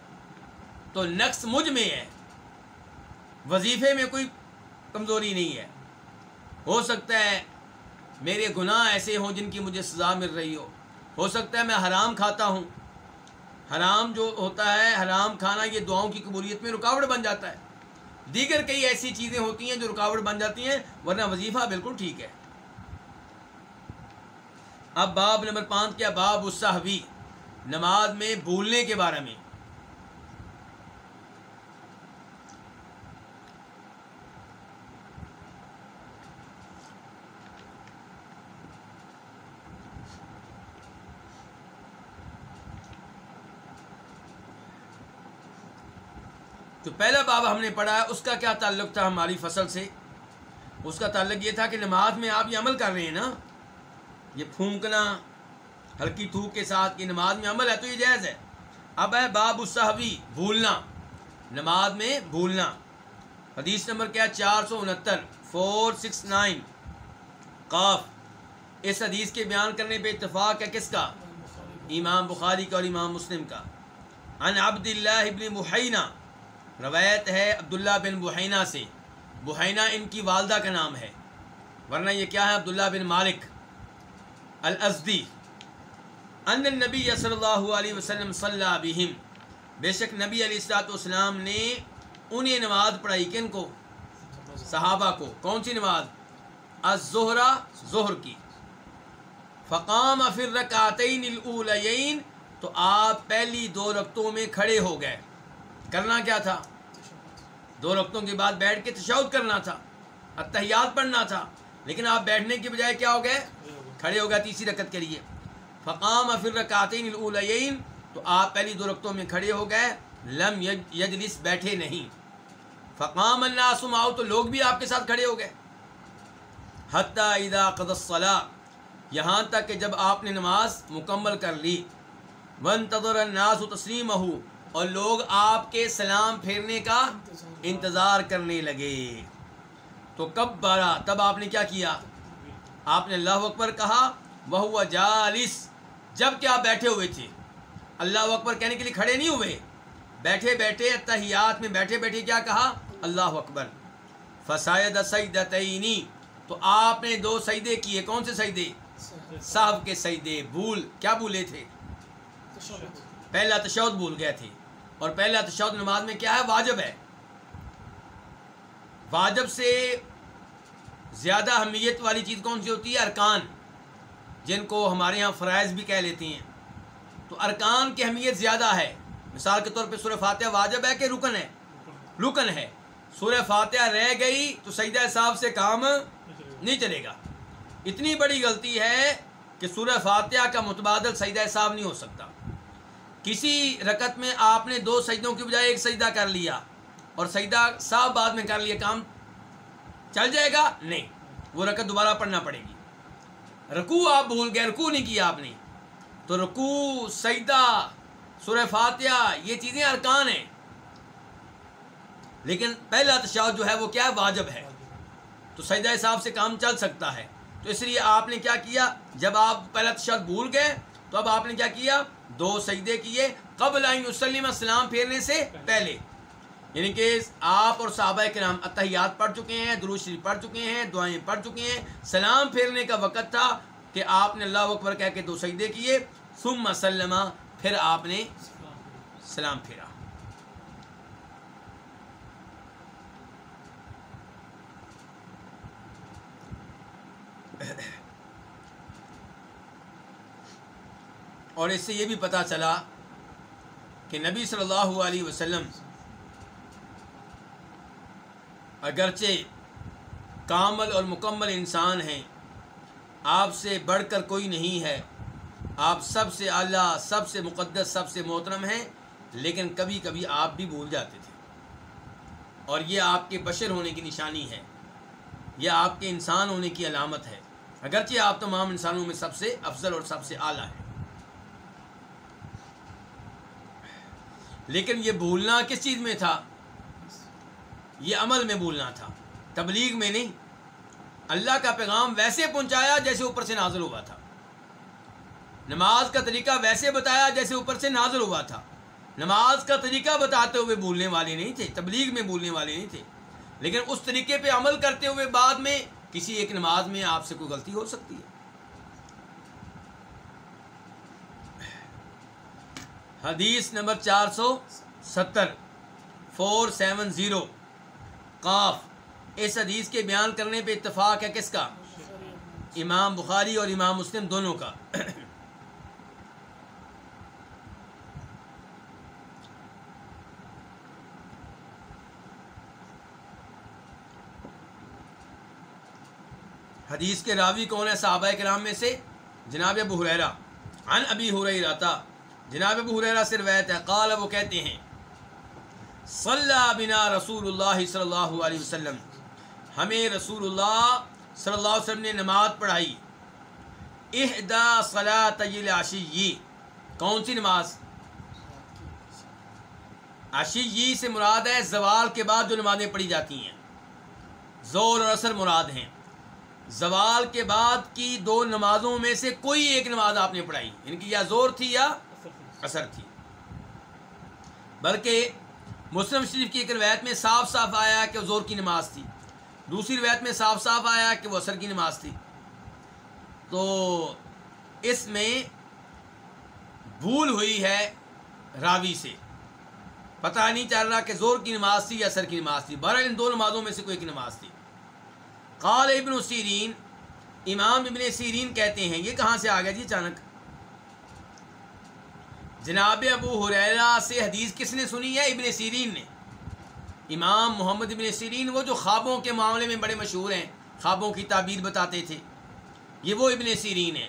تو نقص مجھ میں ہے۔ وظیفے میں کوئی کمزوری نہیں ہے۔ ہو سکتا ہے میرے گناہ ایسے ہوں جن کی مجھے سزا مل رہی ہو۔ ہو سکتا ہے میں حرام کھاتا ہوں۔ حرام جو ہوتا ہے، حرام کھانا یہ دعاؤں کی قبولیت میں رکاوٹ بن جاتا ہے۔ دیگر کئی ایسی چیزیں ہوتی ہیں جو رکاوٹ بن جاتی ہیں، ورنہ وظیفہ بالکل ٹھیک ہے۔ اب باب نمبر پانچ کیا؟ باب الصحوی، نماز میں بھولنے کے بارے میں۔ تو پہلا باب ہم نے پڑھا ہے اس کا کیا تعلق تھا ہماری فصل سے؟ اس کا تعلق یہ تھا کہ نماز میں آپ یہ عمل کر رہے ہیں نا؟ یہ پھونکنا، ہلکی تھوک کے ساتھ کہ نماز میں عمل ہے تو یہ جائز ہے۔ اب ہے باب الصحوی، بھولنا۔ نماز میں بھولنا۔ حدیث نمبر کیا؟ چار سو انہتر فور سکس نائن۔ قاف۔ اس حدیث کے بیان کرنے پہ اتفاق ہے کس کا؟ امام بخاری کا اور امام مسلم کا۔ عن عبد اللہ ابن محینہ روایت ہے عبداللہ بن بحینہ سے۔ بحینہ ان کی والدہ کا نام ہے۔ ورنہ یہ کیا ہے عبداللہ بن مالک؟ الازدی۔ ان نبی صلی اللہ علیہ وسلم صلی اللہ بہم۔ بے شک نبی علیہ السلاۃ والسلام نے انہیں نماز پڑھائی کن کو؟ صحابہ کو۔ کون سی نماز؟ الظہرا ظہر کی۔ فقام فر رکعتین الاولین تو آپ پہلی دو رقطوں میں کھڑے ہو گئے۔ کرنا کیا تھا؟ دو رقطوں کے بعد بیٹھ کے تشود کرنا تھا، اتحیات پڑھنا تھا، لیکن آپ بیٹھنے کے بجائے کیا ہو گئے؟ کھڑے ہو گئے تیسری رکت کے لیے۔ فقام فر رکعتین الاولین تو آپ پہلی دو رقطوں میں کھڑے ہو گئے، لم یجلس بیٹھے نہیں۔ فقام الناس معاؤ تو لوگ بھی آپ کے ساتھ کھڑے ہو گئے۔ حتیٰ اذا قد یہاں تک کہ جب آپ نے نماز مکمل کر لی۔ ون تدر الناس و تسلیم ہو اور لوگ آپ کے سلام پھیرنے کا انتظار کرنے لگے۔ تو کب بارہ؟ تب آپ نے کیا کیا؟ آپ نے اللہ اکبر کہا وہ جالس۔ جبکہ آپ بیٹھے ہوئے تھے۔ اللہ اکبر کہنے کے لیے کھڑے نہیں ہوئے۔ بیٹھے بیٹھے اتحیات میں بیٹھے بیٹھے کیا کہا؟ اللہ اکبر۔ فسائد سیدتینی۔ تو آپ نے دو سجدے کیے۔ کون سے سجدے صاحب کے سجدے بھول۔ کیا بھولے تھے؟ پہلا تشود بھول گئے تھے۔ اور پہلا تشہد نماز میں کیا ہے؟ واجب ہے۔ واجب سے زیادہ اہمیت والی چیز کون سی ہوتی ہے؟ ارکان، جن کو ہمارے یہاں فرائض بھی کہہ لیتی ہیں۔ تو ارکان کی اہمیت زیادہ ہے۔ مثال کے طور پہ سورہ فاتحہ واجب ہے کہ رکن ہے؟ رکن ہے۔ سورہ فاتحہ رہ گئی تو سیدہ صاحب سے کام نہیں چلے گا۔ اتنی بڑی غلطی ہے کہ سورہ فاتحہ کا متبادل سجدہ صاحب نہیں ہو سکتا۔ کسی رکت میں آپ نے دو سجدوں کی بجائے ایک سجدہ کر لیا اور سجدہ صاحب بعد میں کر لیا، کام چل جائے گا؟ نہیں، وہ رکت دوبارہ پڑھنا پڑے گی۔ رکوع آپ بھول گئے، رکوع نہیں کیا آپ نے۔ تو رکوع، سجدہ، سورہ فاتحہ، یہ چیزیں ارکان ہیں۔ لیکن پہلا تشاہد جو ہے وہ کیا؟ واجب ہے۔ تو سجدہ صاحب سے کام چل سکتا ہے۔ تو اس لیے آپ نے کیا کیا؟ جب آپ پہلا تشہد بھول گئے تو اب آپ نے کیا کیا؟ دو سجدے کیے قبل وسلم السلام پھیرنے سے پہلے۔ یعنی کہ آپ اور صحابہ کے نام اتحیات پڑھ چکے ہیں دروش شریف پڑھ چکے ہیں، دعائیں پڑھ چکے ہیں۔ سلام پھیرنے کا وقت تھا کہ آپ نے اللہ اکبر کہہ کے دو سجدے کیے۔ ثم مسلمہ پھر آپ نے سلام پھیرا۔ اور اس سے یہ بھی پتہ چلا کہ نبی صلی اللہ علیہ وسلم اگرچہ کامل اور مکمل انسان ہیں، آپ سے بڑھ کر کوئی نہیں ہے۔ آپ سب سے اعلیٰ سب سے مقدس، سب سے محترم ہیں، لیکن کبھی کبھی آپ بھی بھول جاتے تھے۔ اور یہ آپ کے بشر ہونے کی نشانی ہے۔ یہ آپ کے انسان ہونے کی علامت ہے۔ اگرچہ آپ تمام انسانوں میں سب سے افضل اور سب سے اعلیٰ ہیں۔ لیکن یہ بھولنا کس چیز میں تھا؟ یہ عمل میں بھولنا تھا۔ تبلیغ میں نہیں۔ اللہ کا پیغام ویسے پہنچایا جیسے اوپر سے نازل ہوا تھا۔ نماز کا طریقہ ویسے بتایا جیسے اوپر سے نازل ہوا تھا۔ نماز کا طریقہ بتاتے ہوئے بھولنے والے نہیں تھے۔ تبلیغ میں بھولنے والے نہیں تھے۔ لیکن اس طریقے پہ عمل کرتے ہوئے بعد میں کسی ایک نماز میں آپ سے کوئی غلطی ہو سکتی ہے۔ حدیث نمبر چار سو ستر، فور سیون زیرو، قاف، اس حدیث کے بیان کرنے پہ اتفاق ہے کس کا؟ امام بخاری اور امام مسلم دونوں کا۔ حدیث کے راوی کون ہے صحابہ کرام میں سے؟ جناب ابو حریرہ عن ابی حریرہ تھا جناب ابو حریرہ سے روایت ہے، قال وہ کہتے ہیں، صلی بنا رسول اللہ صلی اللہ علیہ وسلم، ہمیں رسول اللہ صلی اللہ علیہ وسلم نے نماز پڑھائی۔ احدا صلاۃ عشی کون سی نماز؟ عشی سے مراد ہے زوال کے بعد جو نمازیں پڑھی جاتی ہیں۔ زور اور اثر مراد ہیں۔ زوال کے بعد کی دو نمازوں میں سے کوئی ایک نماز آپ نے پڑھائی، ان کی یا زور تھی یا اثر تھی۔ بلکہ مسلم شریف کی ایک روایت میں صاف صاف آیا کہ وہ زور کی نماز تھی۔ دوسری روایت میں صاف صاف آیا کہ وہ اثر کی نماز تھی۔ تو اس میں بھول ہوئی ہے راوی سے۔ پتہ نہیں چل رہا کہ زور کی نماز تھی یا اثر کی نماز تھی۔ بہرحال ان دو نمازوں میں سے کوئی ایک نماز تھی۔ قال ابن سیرین، امام ابن سیرین کہتے ہیں، یہ کہاں سے آ گیا جی اچانک؟ جناب ابو حریرہ سے حدیث کس نے سنی ہے؟ ابن سیرین نے۔ امام محمد ابن سیرین وہ جو خوابوں کے معاملے میں بڑے مشہور ہیں، خوابوں کی تعبیر بتاتے تھے۔ یہ وہ ابن سیرین ہیں۔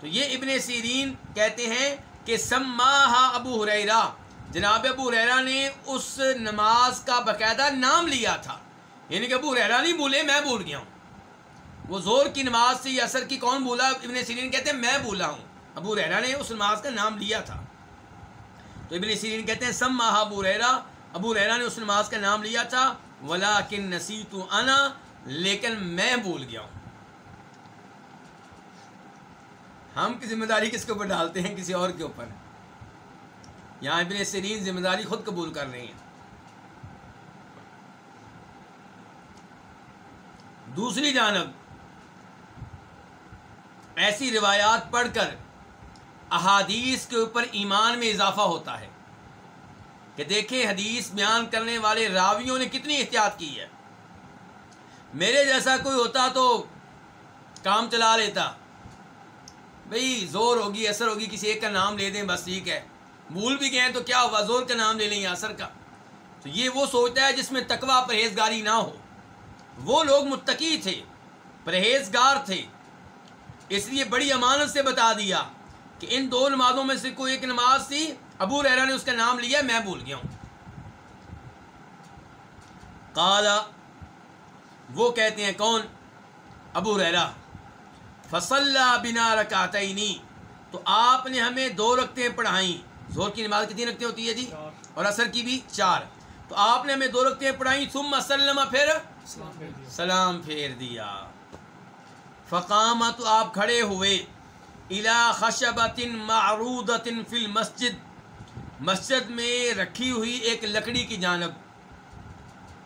تو یہ ابن سیرین کہتے ہیں کہ سماہا ابو حریرہ جناب ابو حریرہ نے اس نماز کا باقاعدہ نام لیا تھا۔ یعنی کہ ابو حریرہ نہیں بولے، میں بھول گیا ہوں۔ وہ زور کی نماز سے یا اثر کی کون بولا؟ ابن سیرین کہتے ہیں، میں بولا ہوں۔ ابو ریرا نے اس نماز کا نام لیا تھا۔ تو ابن سیرین کہتے ہیں سم ماہ ابو ریرا ابو ریرا نے اس نماز کا نام لیا تھا ولا کن نسی تو آنا لیکن میں بھول گیا ہوں۔ ہم کی ذمہ داری کس کے اوپر ڈالتے ہیں؟ کسی اور کے اوپر۔ یہاں ابن سیرین ذمہ داری خود قبول کر رہے ہیں۔ دوسری جانب، ایسی روایات پڑھ کر احادیث کے اوپر ایمان میں اضافہ ہوتا ہے کہ دیکھیں حدیث بیان کرنے والے راویوں نے کتنی احتیاط کی ہے۔ میرے جیسا کوئی ہوتا تو کام چلا لیتا۔ بھئی زور ہوگی، اثر ہوگی، کسی ایک کا نام لے دیں، بس ٹھیک ہے۔ بھول بھی گئے تو کیا ہوا؟ زور کا نام لے لیں یا اثر کا۔ تو یہ وہ سوچتا ہے جس میں تقوا پرہیزگاری نہ ہو۔ وہ لوگ متقی تھے، پرہیزگار تھے۔ اس لیے بڑی امانت سے بتا دیا۔ کہ ان دو نمازوں میں سے کوئی ایک نماز تھی ابو رحرا نے اس کا نام لیا میں بھول گیا ہوں۔ کالا وہ کہتے ہیں کون؟ ابو رحرا فصل بنا رکعتینی تو آپ نے ہمیں دو رکھتے پڑھائیں۔ زور کی نماز کتنی رکھتے ہوتی ہے جی؟ اور اثر کی بھی چار۔ تو آپ نے ہمیں دو رکھتے پڑھائیں ثم سلم پھر سلام پھیر دیا۔ فقام تو آپ کھڑے ہوئے۔ الا خشبت معروضت فی المسجد۔ مسجد میں رکھی ہوئی ایک لکڑی کی جانب۔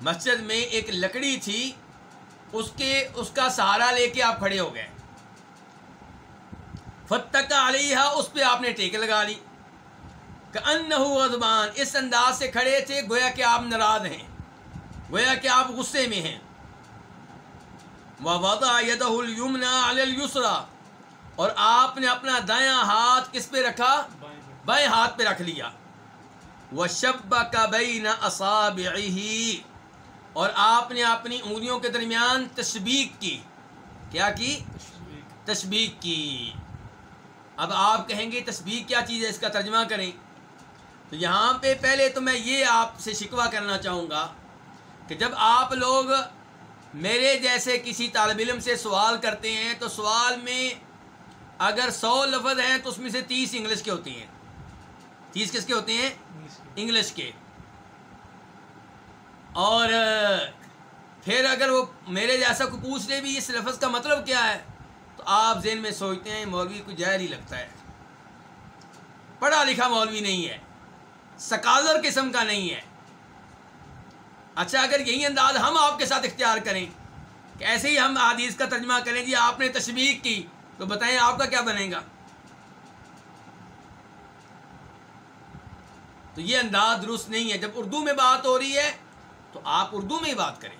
مسجد میں ایک لکڑی تھی، اس کے، اس کا سہارا لے کے آپ کھڑے ہو گئے۔ فتح علیہ اس پہ آپ نے ٹیک لگا لی۔ کہ ان غضبان، اس انداز سے کھڑے تھے گویا کہ آپ ناراض ہیں۔ گویا کہ آپ غصے میں ہیں۔ وضع يده اليمنى على اور آپ نے اپنا دایاں ہاتھ کس پہ رکھا؟ بائیں ہاتھ پہ رکھ لیا۔ وشبك بين اصابعه اور آپ نے اپنی انگلیوں کے درمیان تشبیک کی۔ کیا کی؟ تشبیک کی۔ اب آپ کہیں گے تشبیق کیا چیز ہے؟ اس کا ترجمہ کریں۔ تو یہاں پہ پہلے تو میں یہ آپ سے شکوہ کرنا چاہوں گا کہ جب آپ لوگ میرے جیسے کسی طالب علم سے سوال کرتے ہیں تو سوال میں اگر سو لفظ ہیں تو اس میں سے تیس انگلش کے ہوتی ہیں۔ تیس کس کے ہوتے ہیں؟ انگلش کے۔ اور، پھر اگر وہ میرے جیسا کو پوچھ لے بھی اس لفظ کا مطلب کیا ہے، تو آپ ذہن میں سوچتے ہیں مولوی کو جہر ہی لگتا ہے۔ پڑھا لکھا مولوی نہیں ہے۔ سکالر قسم کا نہیں ہے۔ اچھا اگر یہی انداز ہم آپ کے ساتھ اختیار کریں کہ ایسے ہی ہم حدیث کا ترجمہ کریں جی آپ نے تشویق کی۔ تو بتائیں آپ کا کیا بنے گا؟ تو یہ انداز درست نہیں ہے۔ جب اردو میں بات ہو رہی ہے، تو آپ اردو میں ہی بات کریں۔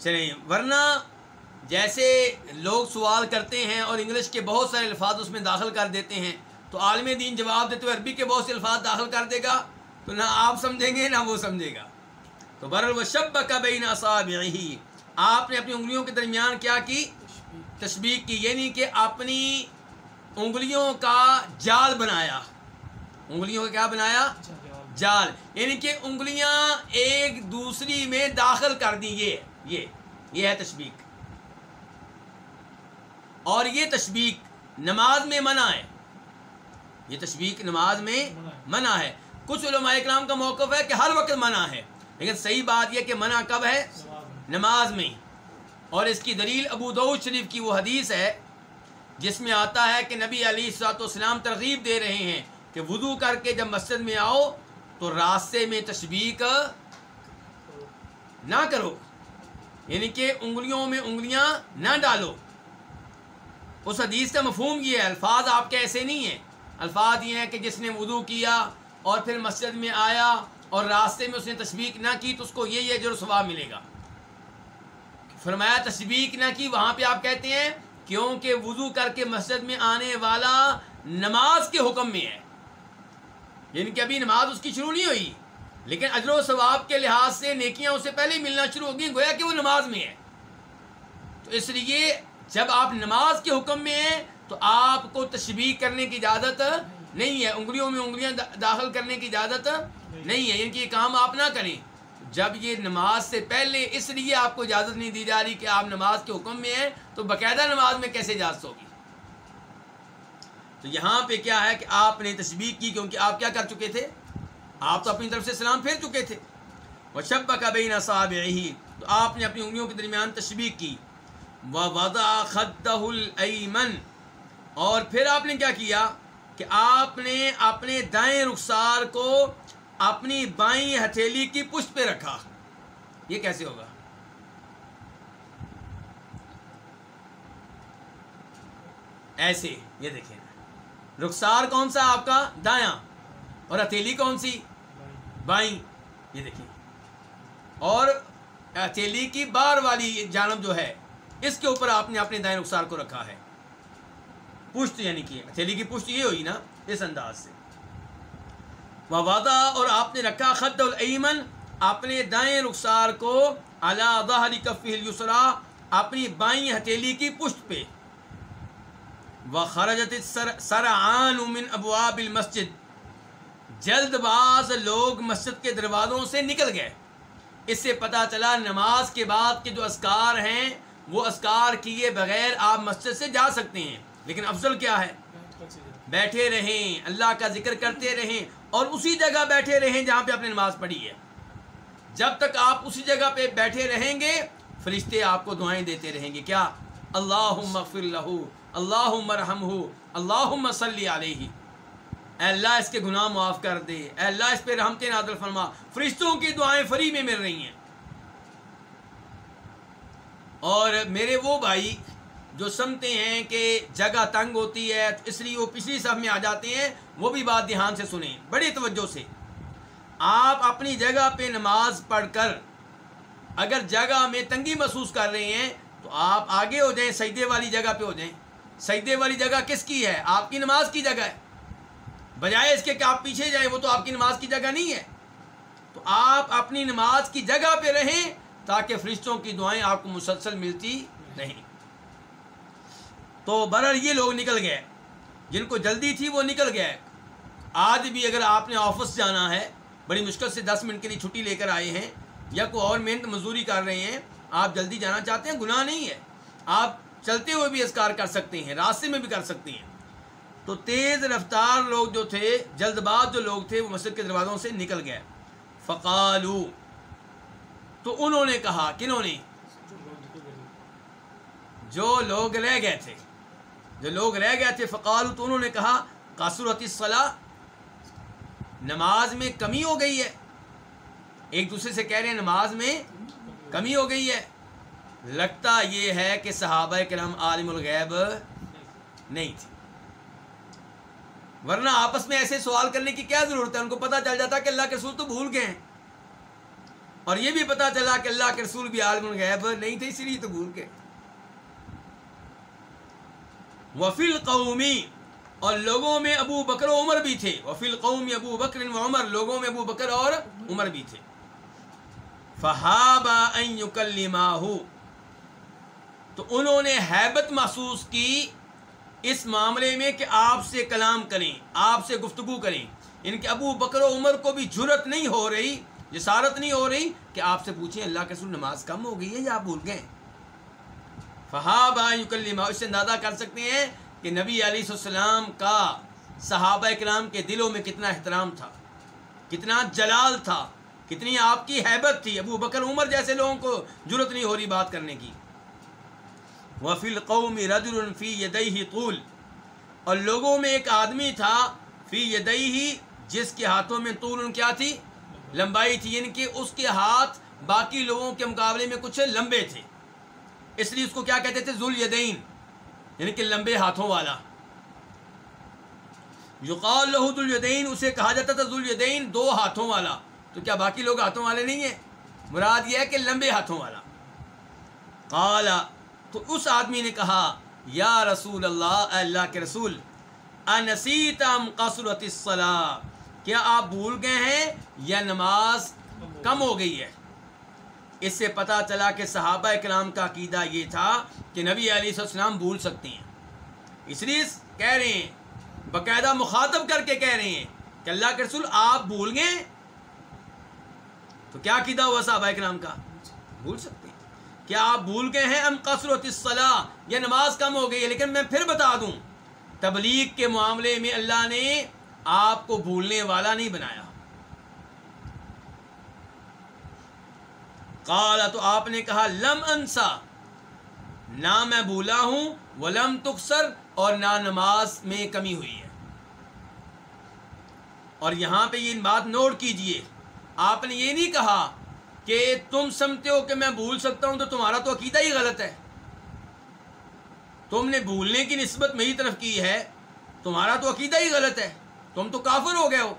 چلیں، ورنہ جیسے لوگ سوال کرتے ہیں اور انگلش کے بہت سارے الفاظ اس میں داخل کر دیتے ہیں، تو عالم دین جواب دیتے ہوئے عربی کے بہت سے الفاظ داخل کر دے گا، تو نہ آپ سمجھیں گے، نہ وہ سمجھے گا۔ تو برل و شب کا بین اصاب آپ نے اپنی انگلیوں کے درمیان کیا کی؟ تشبیق کی یعنی کہ اپنی انگلیوں کا جال بنایا۔ انگلیوں کا کیا بنایا؟ جال۔ یعنی کہ انگلیاں ایک دوسری میں داخل کر دی، یہ یہ یہ ہے تشبیق۔ اور یہ تشبیق نماز میں منع ہے۔ یہ تشبیق نماز میں منع ہے۔ کچھ علماء اکرام کا موقف ہے کہ ہر وقت منع ہے، لیکن صحیح بات یہ کہ منع کب ہے؟ نماز میں۔ اور اس کی دلیل ابو دعود شریف کی وہ حدیث ہے، جس میں آتا ہے کہ نبی علی سات والسلام ترغیب دے رہے ہیں کہ وضو کر کے جب مسجد میں آؤ تو راستے میں تشبیق نہ کرو۔ یعنی کہ انگلیوں میں انگلیاں نہ ڈالو۔ اس حدیث کا مفہوم یہ ہے، الفاظ آپ کے ایسے نہیں ہیں۔ الفاظ یہ ہیں کہ جس نے وضو کیا اور پھر مسجد میں آیا اور راستے میں اس نے تشبیق نہ کی تو اس کو یہ یہ جو ثواب ملے گا۔ فرمایا تشبیق نہ کی، وہاں پہ آپ کہتے ہیں، کیونکہ وضو کر کے مسجد میں آنے والا نماز کے حکم میں ہے۔ یعنی کہ ابھی نماز اس کی شروع نہیں ہوئی، لیکن اجر و ثواب کے لحاظ سے نیکیاں اس سے پہلے ہی ملنا شروع ہو گئی گویا کہ وہ نماز میں ہے تو اس لیے جب آپ نماز کے حکم میں ہیں، تو آپ کو تشبیح کرنے کی اجازت نہیں ہے، انگلیوں میں انگلیاں داخل کرنے کی اجازت نہیں ہے۔ یعنی کہ یہ کام آپ نہ کریں۔ جب یہ نماز سے پہلے اس لیے آپ کو اجازت نہیں دی جا رہی کہ آپ نماز کے حکم میں ہیں، تو باقاعدہ نماز میں کیسے اجازت ہوگی؟ تو یہاں پہ کیا ہے کہ آپ نے تشبیح کی کیونکہ آپ کیا کر چکے تھے؟ آپ تو اپنی طرف سے سلام پھیر چکے تھے۔ وہ شب کا بین صاحب تو آپ نے اپنی انگلیوں کے درمیان تشبیح کی۔ وضع خدہ الایمن اور پھر آپ نے کیا کیا کہ آپ نے اپنے دائیں رخسار کو اپنی بائیں ہتھیلی کی پشت پہ رکھا۔ یہ کیسے ہوگا؟ ایسے، یہ دیکھیں رخسار کون سا آپ کا؟ دایاں۔ اور ہتھیلی کون سی؟ بائیں۔ یہ دیکھیں اور ہتھیلی کی بار والی جانب جو ہے، اس کے اوپر آپ نے اپنے دائیں رخسار کو رکھا ہے۔ پشت یعنی کہ ہتھیلی کی پشت یہ ہوئی نا، اس انداز سے۔ وہ وعدہ اور آپ نے رکھا خد العیمن اپنے دائیں رخسار کو اللہ ظہری کفی السرا اپنی بائیں ہتھیلی کی پشت پہ۔ وہ خرجت سرعان من ابواب المسجد۔ جلد باز لوگ مسجد کے دروازوں سے نکل گئے۔ اس سے پتہ چلا نماز کے بعد کے جو اسکار ہیں، وہ اسکار کیے بغیر آپ مسجد سے جا سکتے ہیں۔ لیکن افضل کیا ہے؟ بیٹھے رہیں، اللہ کا ذکر کرتے رہیں اور اسی جگہ بیٹھے رہیں جہاں پہ آپ نے نماز پڑھی ہے۔ جب تک آپ اسی جگہ پہ بیٹھے رہیں گے، فرشتے آپ کو دعائیں دیتے رہیں گے۔ کیا؟ اللہ مغفر لہو اللہ مرحم ہو اللہ صلی علیہ۔ اے اللہ، اس کے گناہ معاف کر دے۔ اے اللہ، اس پہ رحمت نادل فرما۔ فرشتوں کی دعائیں فری میں مل رہی ہیں۔ اور میرے وہ بھائی جو سمتے ہیں کہ جگہ تنگ ہوتی ہے، اس لیے وہ پچھلی صف میں آ جاتے ہیں، وہ بھی بات دھیان سے سنیں۔ بڑی توجہ سے۔ آپ اپنی جگہ پہ نماز پڑھ کر اگر جگہ میں تنگی محسوس کر رہے ہیں، تو آپ آگے ہو جائیں، سجدے والی جگہ پہ ہو جائیں۔ سجدے والی جگہ کس کی ہے؟ آپ کی نماز کی جگہ ہے۔ بجائے اس کے کہ آپ پیچھے جائیں، وہ تو آپ کی نماز کی جگہ نہیں ہے۔ تو آپ اپنی نماز کی جگہ پہ رہیں تاکہ فرشتوں کی دعائیں آپ کو مسلسل ملتی نہیں تو برر یہ لوگ نکل گئے۔ جن کو جلدی تھی وہ نکل گئے۔ آج بھی اگر آپ نے آفس جانا ہے، بڑی مشکل سے دس منٹ کے لیے چھٹی لے کر آئے ہیں یا کوئی اور محنت مزدوری کر رہے ہیں، آپ جلدی جانا چاہتے ہیں، گناہ نہیں ہے۔ آپ چلتے ہوئے بھی اسکار کر سکتے ہیں، راستے میں بھی کر سکتے ہیں۔ تو تیز رفتار لوگ جو تھے، جلد باز جو لوگ تھے، وہ مسجد کے دروازوں سے نکل گئے۔ فقالو۔ تو انہوں نے کہا، کنہوں نے؟ جو لوگ رہ گئے تھے۔ جو لوگ رہ گئے تھے فقالو تو انہوں نے کہا قاصرت الصلاح نماز میں کمی ہو گئی ہے۔ ایک دوسرے سے کہہ رہے ہیں، نماز میں کمی ہو گئی ہے۔ لگتا یہ ہے کہ صحابہ کرام عالم الغیب نہیں تھی ورنہ آپس میں ایسے سوال کرنے کی کیا ضرورت ہے؟ ان کو پتا چل جاتا کہ اللہ کے رسول تو بھول گئے ہیں۔ اور یہ بھی پتا چلا کہ اللہ کے رسول بھی عالم الغیب نہیں تھے، اسی لیے تو بھول گئے۔ وفیل قومی اور لوگوں میں ابو بکر و عمر بھی تھے۔ وفیل قومی ابو بکر و عمر، لوگوں میں ابو بکر اور عمر بھی تھے۔ فہابا تو انہوں نے حیبت محسوس کی اس معاملے میں کہ آپ سے کلام کریں، آپ سے گفتگو کریں۔ ان کے ابو بکر و عمر کو بھی جرت نہیں ہو رہی، جسارت نہیں ہو رہی کہ آپ سے پوچھیں اللہ کے سن نماز کم ہو گئی ہے یا آپ بھول گئے؟ فہابا یکلما اس سے اندازہ کر سکتے ہیں کہ نبی علیہ السلام کا صحابہ کرام کے دلوں میں کتنا احترام تھا، کتنا جلال تھا، کتنی آپ کی حیبت تھی۔ ابو بکر عمر جیسے لوگوں کو ضرورت نہیں ہو رہی بات کرنے کی۔ وفی القوم رجل فی یدئی طول۔ اور لوگوں میں ایک آدمی تھا فی یدئی جس کے ہاتھوں میں طول ان کیا تھی، لمبائی تھی یعنی کہ اس کے ہاتھ باقی لوگوں کے مقابلے میں کچھ لمبے تھے۔ اس لیے اس کو کیا کہتے تھے؟ ذوال یدین یعنی کہ لمبے ہاتھوں والا۔ یقال لہد الیدین اسے کہا جاتا تھا ذوال یدین دو ہاتھوں والا۔ تو کیا باقی لوگ ہاتھوں والے نہیں ہیں؟ مراد یہ ہے کہ لمبے ہاتھوں والا۔ قالا تو اس آدمی نے کہا، یا رسول اللہ اللہ کے رسول انسیتم قصرت الصلاح کیا آپ بھول گئے ہیں یا نماز کم ہو گئی ہے؟ اس سے پتہ چلا کہ صحابہ کرام کا عقیدہ یہ تھا کہ نبی علیہ السلام بھول سکتے ہیں۔ اس لیے کہہ رہے ہیں، باقاعدہ مخاطب کر کے کہہ رہے ہیں کہ اللہ کے رسول آپ بھول گئے۔ تو کیا عقیدہ ہوا صحابہ کرام کا؟ بھول سکتے ہیں۔ کیا آپ بھول گئے ہیں؟ ام قصرت الصلاح یہ نماز کم ہو گئی ہے، لیکن میں پھر بتا دوں، تبلیغ کے معاملے میں اللہ نے آپ کو بھولنے والا نہیں بنایا۔ کالا تو آپ نے کہا، لم انسا، نہ میں بھولا ہوں، ولم تکسر، اور نہ نماز میں کمی ہوئی ہے۔ اور یہاں پہ یہ بات نوٹ کیجیے، آپ نے یہ نہیں کہا کہ تم سمجھتے ہو کہ میں بھول سکتا ہوں تو تمہارا تو عقیدہ ہی غلط ہے۔ تم نے بھولنے کی نسبت میری طرف کی ہے، تمہارا تو عقیدہ ہی غلط ہے۔ تم تو کافر ہو گئے ہو،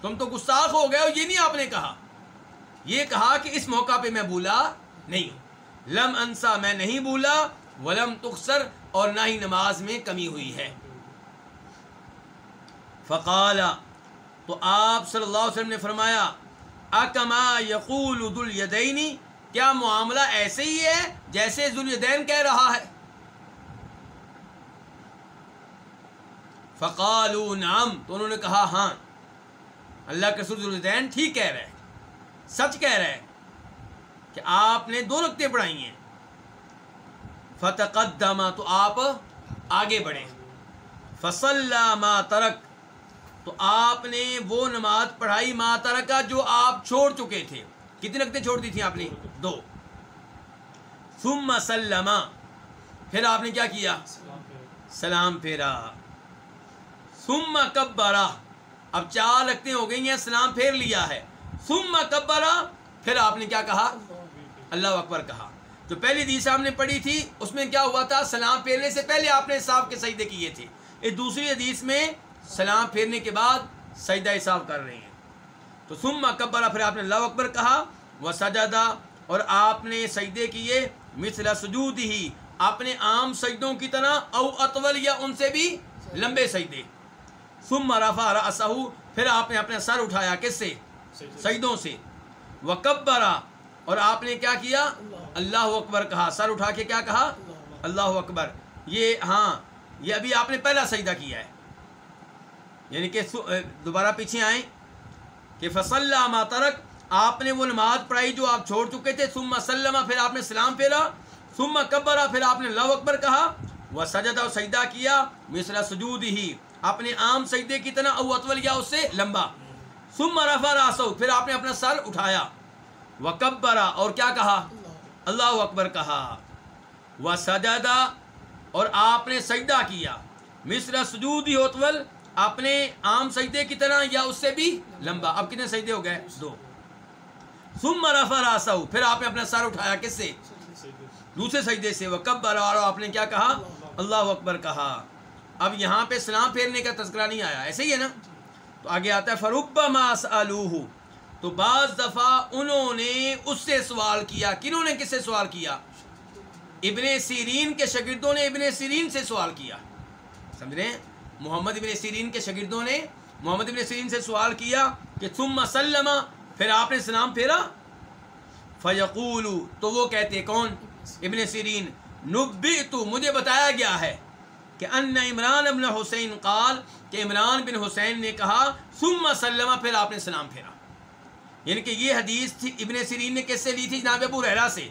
تم تو گستاخ ہو گئے ہو، یہ نہیں آپ نے کہا۔ یہ کہا کہ اس موقع پہ میں بولا نہیں۔ ہوں لم انسا، میں نہیں بولا ولم تخسر، اور نہ ہی نماز میں کمی ہوئی ہے۔ فقال، تو آپ صلی اللہ علیہ وسلم نے فرمایا، اکما یقول الیدینی کیا معاملہ ایسے ہی ہے جیسے ذوالدین کہہ رہا ہے؟ فقالو نام تو انہوں نے کہا ہاں۔ اللہ کے سر ذوالدین ٹھیک کہہ رہے ہیں۔ سچ کہہ رہے کہ آپ نے دو رقطیں پڑھائی ہیں۔ فتقدما تو آپ آگے بڑھے فصل ما ترک تو آپ نے وہ نماز پڑھائی ما ترکا جو آپ چھوڑ چکے تھے۔ کتنی رقطیں چھوڑ دی تھیں آپ نے؟ دو۔ ثم سلما پھر آپ نے کیا کیا؟ سلام پھیرا۔ ثم کبرا اب چار رقطیں ہو گئی ہیں، سلام پھیر لیا ہے۔ ثم کبرا، پھر آپ نے کیا کہا؟ اللہ اکبر کہا۔ تو پہلی حدیث آپ نے پڑھی تھی، اس میں کیا ہوا تھا؟ سلام پھیرنے سے پہلے آپ نے صاحب کے سجدے کیے تھے۔ اس دوسری حدیث میں سلام پھیرنے کے بعد سجدہ صاحب کر رہے ہیں۔ تو ثم کبرا، پھر آپ نے اللہ اکبر کہا۔ وہ سجدہ اور آپ نے سجدے کیے مثل سجود ہی، اپنے عام سجدوں کی طرح، او اطول یا ان سے بھی لمبے سجدے۔ ثم رفع رأسہ پھر آپ نے اپنا سر اٹھایا کس سے؟ سجدوں سے۔ وکبرا اور آپ نے کیا کیا؟ اللہ اکبر کہا۔ سر اٹھا کے کیا کہا؟ اللہ اکبر۔ یہ ہاں یہ ابھی آپ نے پہلا سجدہ کیا ہے۔ یعنی کہ دوبارہ پیچھے آئیں۔ کہ فصل ما ترک آپ نے وہ نماز پڑھائی جو آپ چھوڑ چکے تھے۔ ثم سلمہ پھر آپ نے سلام پھیرا۔ ثم کبرا پھر آپ نے اللہ اکبر کہا۔ وہ سجدہ و سجدہ کیا۔ مصرا سجود ہی اپنے عام سجدے کی طرح او اطول یا اس سے لمبا۔ ثم رفع راسو پھر آپ نے اپنا سر اٹھایا۔ وکبرا، اور کیا کہا؟ اللہ اکبر کہا۔ وہ سجدہ اور آپ نے سجدہ کیا۔ مصر سجود ہی اطول، اپنے عام سجدے کی طرح یا اس سے بھی لمبا۔ اب کتنے سجدے ہو گئے؟ دو۔ ثم رفع راسو پھر آپ نے اپنا سر اٹھایا کس سے؟ دوسرے سجدے سے۔ وہ اور آپ نے کیا کہا؟ اللہ اکبر کہا۔ اب یہاں پہ سلام پھیرنے کا تذکرہ نہیں آیا۔ ایسے ہی ہے نا؟ تو آگے آتا ہے فروب ماس تو بعض دفعہ انہوں نے اس سے سوال کیا۔ کنہوں نے کس سے سوال کیا؟ ابن سیرین کے شاگردوں نے ابن سیرین سے سوال کیا۔ سمجھ رہے ہیں؟ محمد ابن سیرین کے شاگردوں نے محمد ابن سیرین سے سوال کیا کہ ثم سلم، پھر آپ نے سلام پھیرا؟ فیقول تو وہ کہتے کون؟ ابن سیرین۔ نبی تو مجھے بتایا گیا ہے۔ کہ ان عمران ابن حسین قال کہ عمران بن حسین نے کہا، ثم سلم پھر آپ نے سلام پھیرا. یعنی کہ یہ حدیث تھی، ابن سیرین نے کس سے لی تھی؟ جناب ابو رحرا سے۔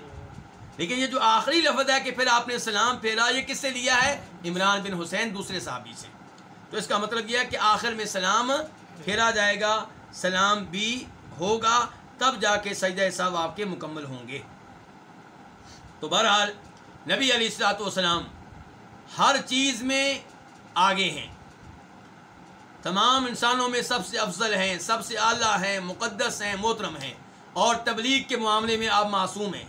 لیکن یہ جو آخری لفظ ہے کہ پھر آپ نے سلام پھیرا، یہ کس سے لیا ہے؟ عمران بن حسین دوسرے صحابی سے۔ تو اس کا مطلب یہ ہے کہ آخر میں سلام پھیرا جائے گا، سلام بھی ہوگا، تب جا کے سجدہ صاحب آپ کے مکمل ہوں گے۔ تو بہرحال نبی علیہ السلاۃ والسلام ہر چیز میں آگے ہیں۔ تمام انسانوں میں سب سے افضل ہیں، سب سے اعلیٰ ہیں، مقدس ہیں، محترم ہیں۔ اور تبلیغ کے معاملے میں آپ معصوم ہیں۔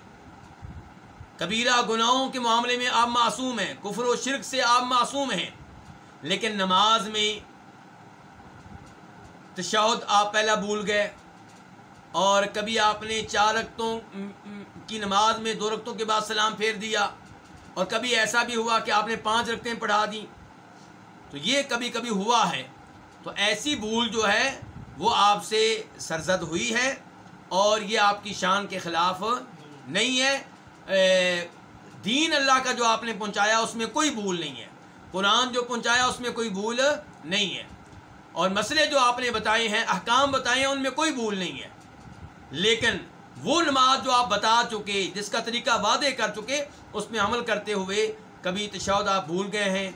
کبیرہ گناہوں کے معاملے میں آپ معصوم ہیں۔ کفر و شرک سے آپ معصوم ہیں۔ لیکن نماز میں تشہد آپ پہلا بھول گئے۔ اور کبھی آپ نے چار رقتوں کی نماز میں دو رقتوں کے بعد سلام پھیر دیا۔ اور کبھی ایسا بھی ہوا کہ آپ نے پانچ رقطیں پڑھا دیں۔ تو یہ کبھی کبھی ہوا ہے۔ تو ایسی بھول جو ہے، وہ آپ سے سرزد ہوئی ہے اور یہ آپ کی شان کے خلاف نہیں ہے۔ دین اللہ کا جو آپ نے پہنچایا، اس میں کوئی بھول نہیں ہے۔ قرآن جو پہنچایا، اس میں کوئی بھول نہیں ہے۔ اور مسئلے جو آپ نے بتائے ہیں، احکام بتائے ہیں، ان میں کوئی بھول نہیں ہے۔ لیکن وہ نماز جو آپ بتا چکے، جس کا طریقہ وعدے کر چکے، اس میں عمل کرتے ہوئے کبھی تشود آپ بھول گئے ہیں،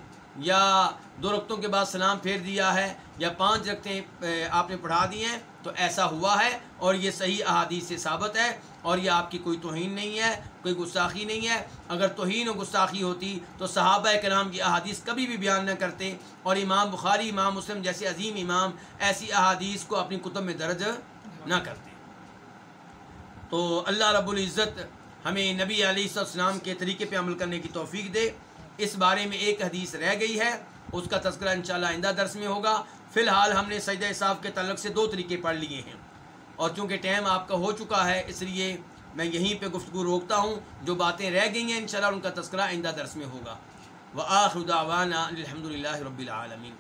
یا دو رقطوں کے بعد سلام پھیر دیا ہے، یا پانچ رقطیں آپ نے پڑھا دی ہیں، تو ایسا ہوا ہے اور یہ صحیح احادیث سے ثابت ہے اور یہ آپ کی کوئی توہین نہیں ہے، کوئی گستاخی نہیں ہے۔ اگر توہین و گستاخی ہوتی تو صحابہ کرام کی احادیث کبھی بھی بیان نہ کرتے اور امام بخاری، امام مسلم جیسے عظیم امام ایسی احادیث کو اپنی کتب میں درج نہ کرتے۔ تو اللہ رب العزت ہمیں نبی علیہ السلام کے طریقے پہ عمل کرنے کی توفیق دے۔ اس بارے میں ایک حدیث رہ گئی ہے، اس کا تذکرہ انشاءاللہ آئندہ درس میں ہوگا۔ فی الحال ہم نے سجدہ صاف کے تعلق سے دو طریقے پڑھ لیے ہیں۔ اور چونکہ ٹائم آپ کا ہو چکا ہے، اس لیے میں یہیں پہ گفتگو روکتا ہوں۔ جو باتیں رہ گئی ہیں انشاءاللہ ان کا تذکرہ آئندہ درس میں ہوگا۔ وہ آخر دعوانا الحمد للہ رب العالمین۔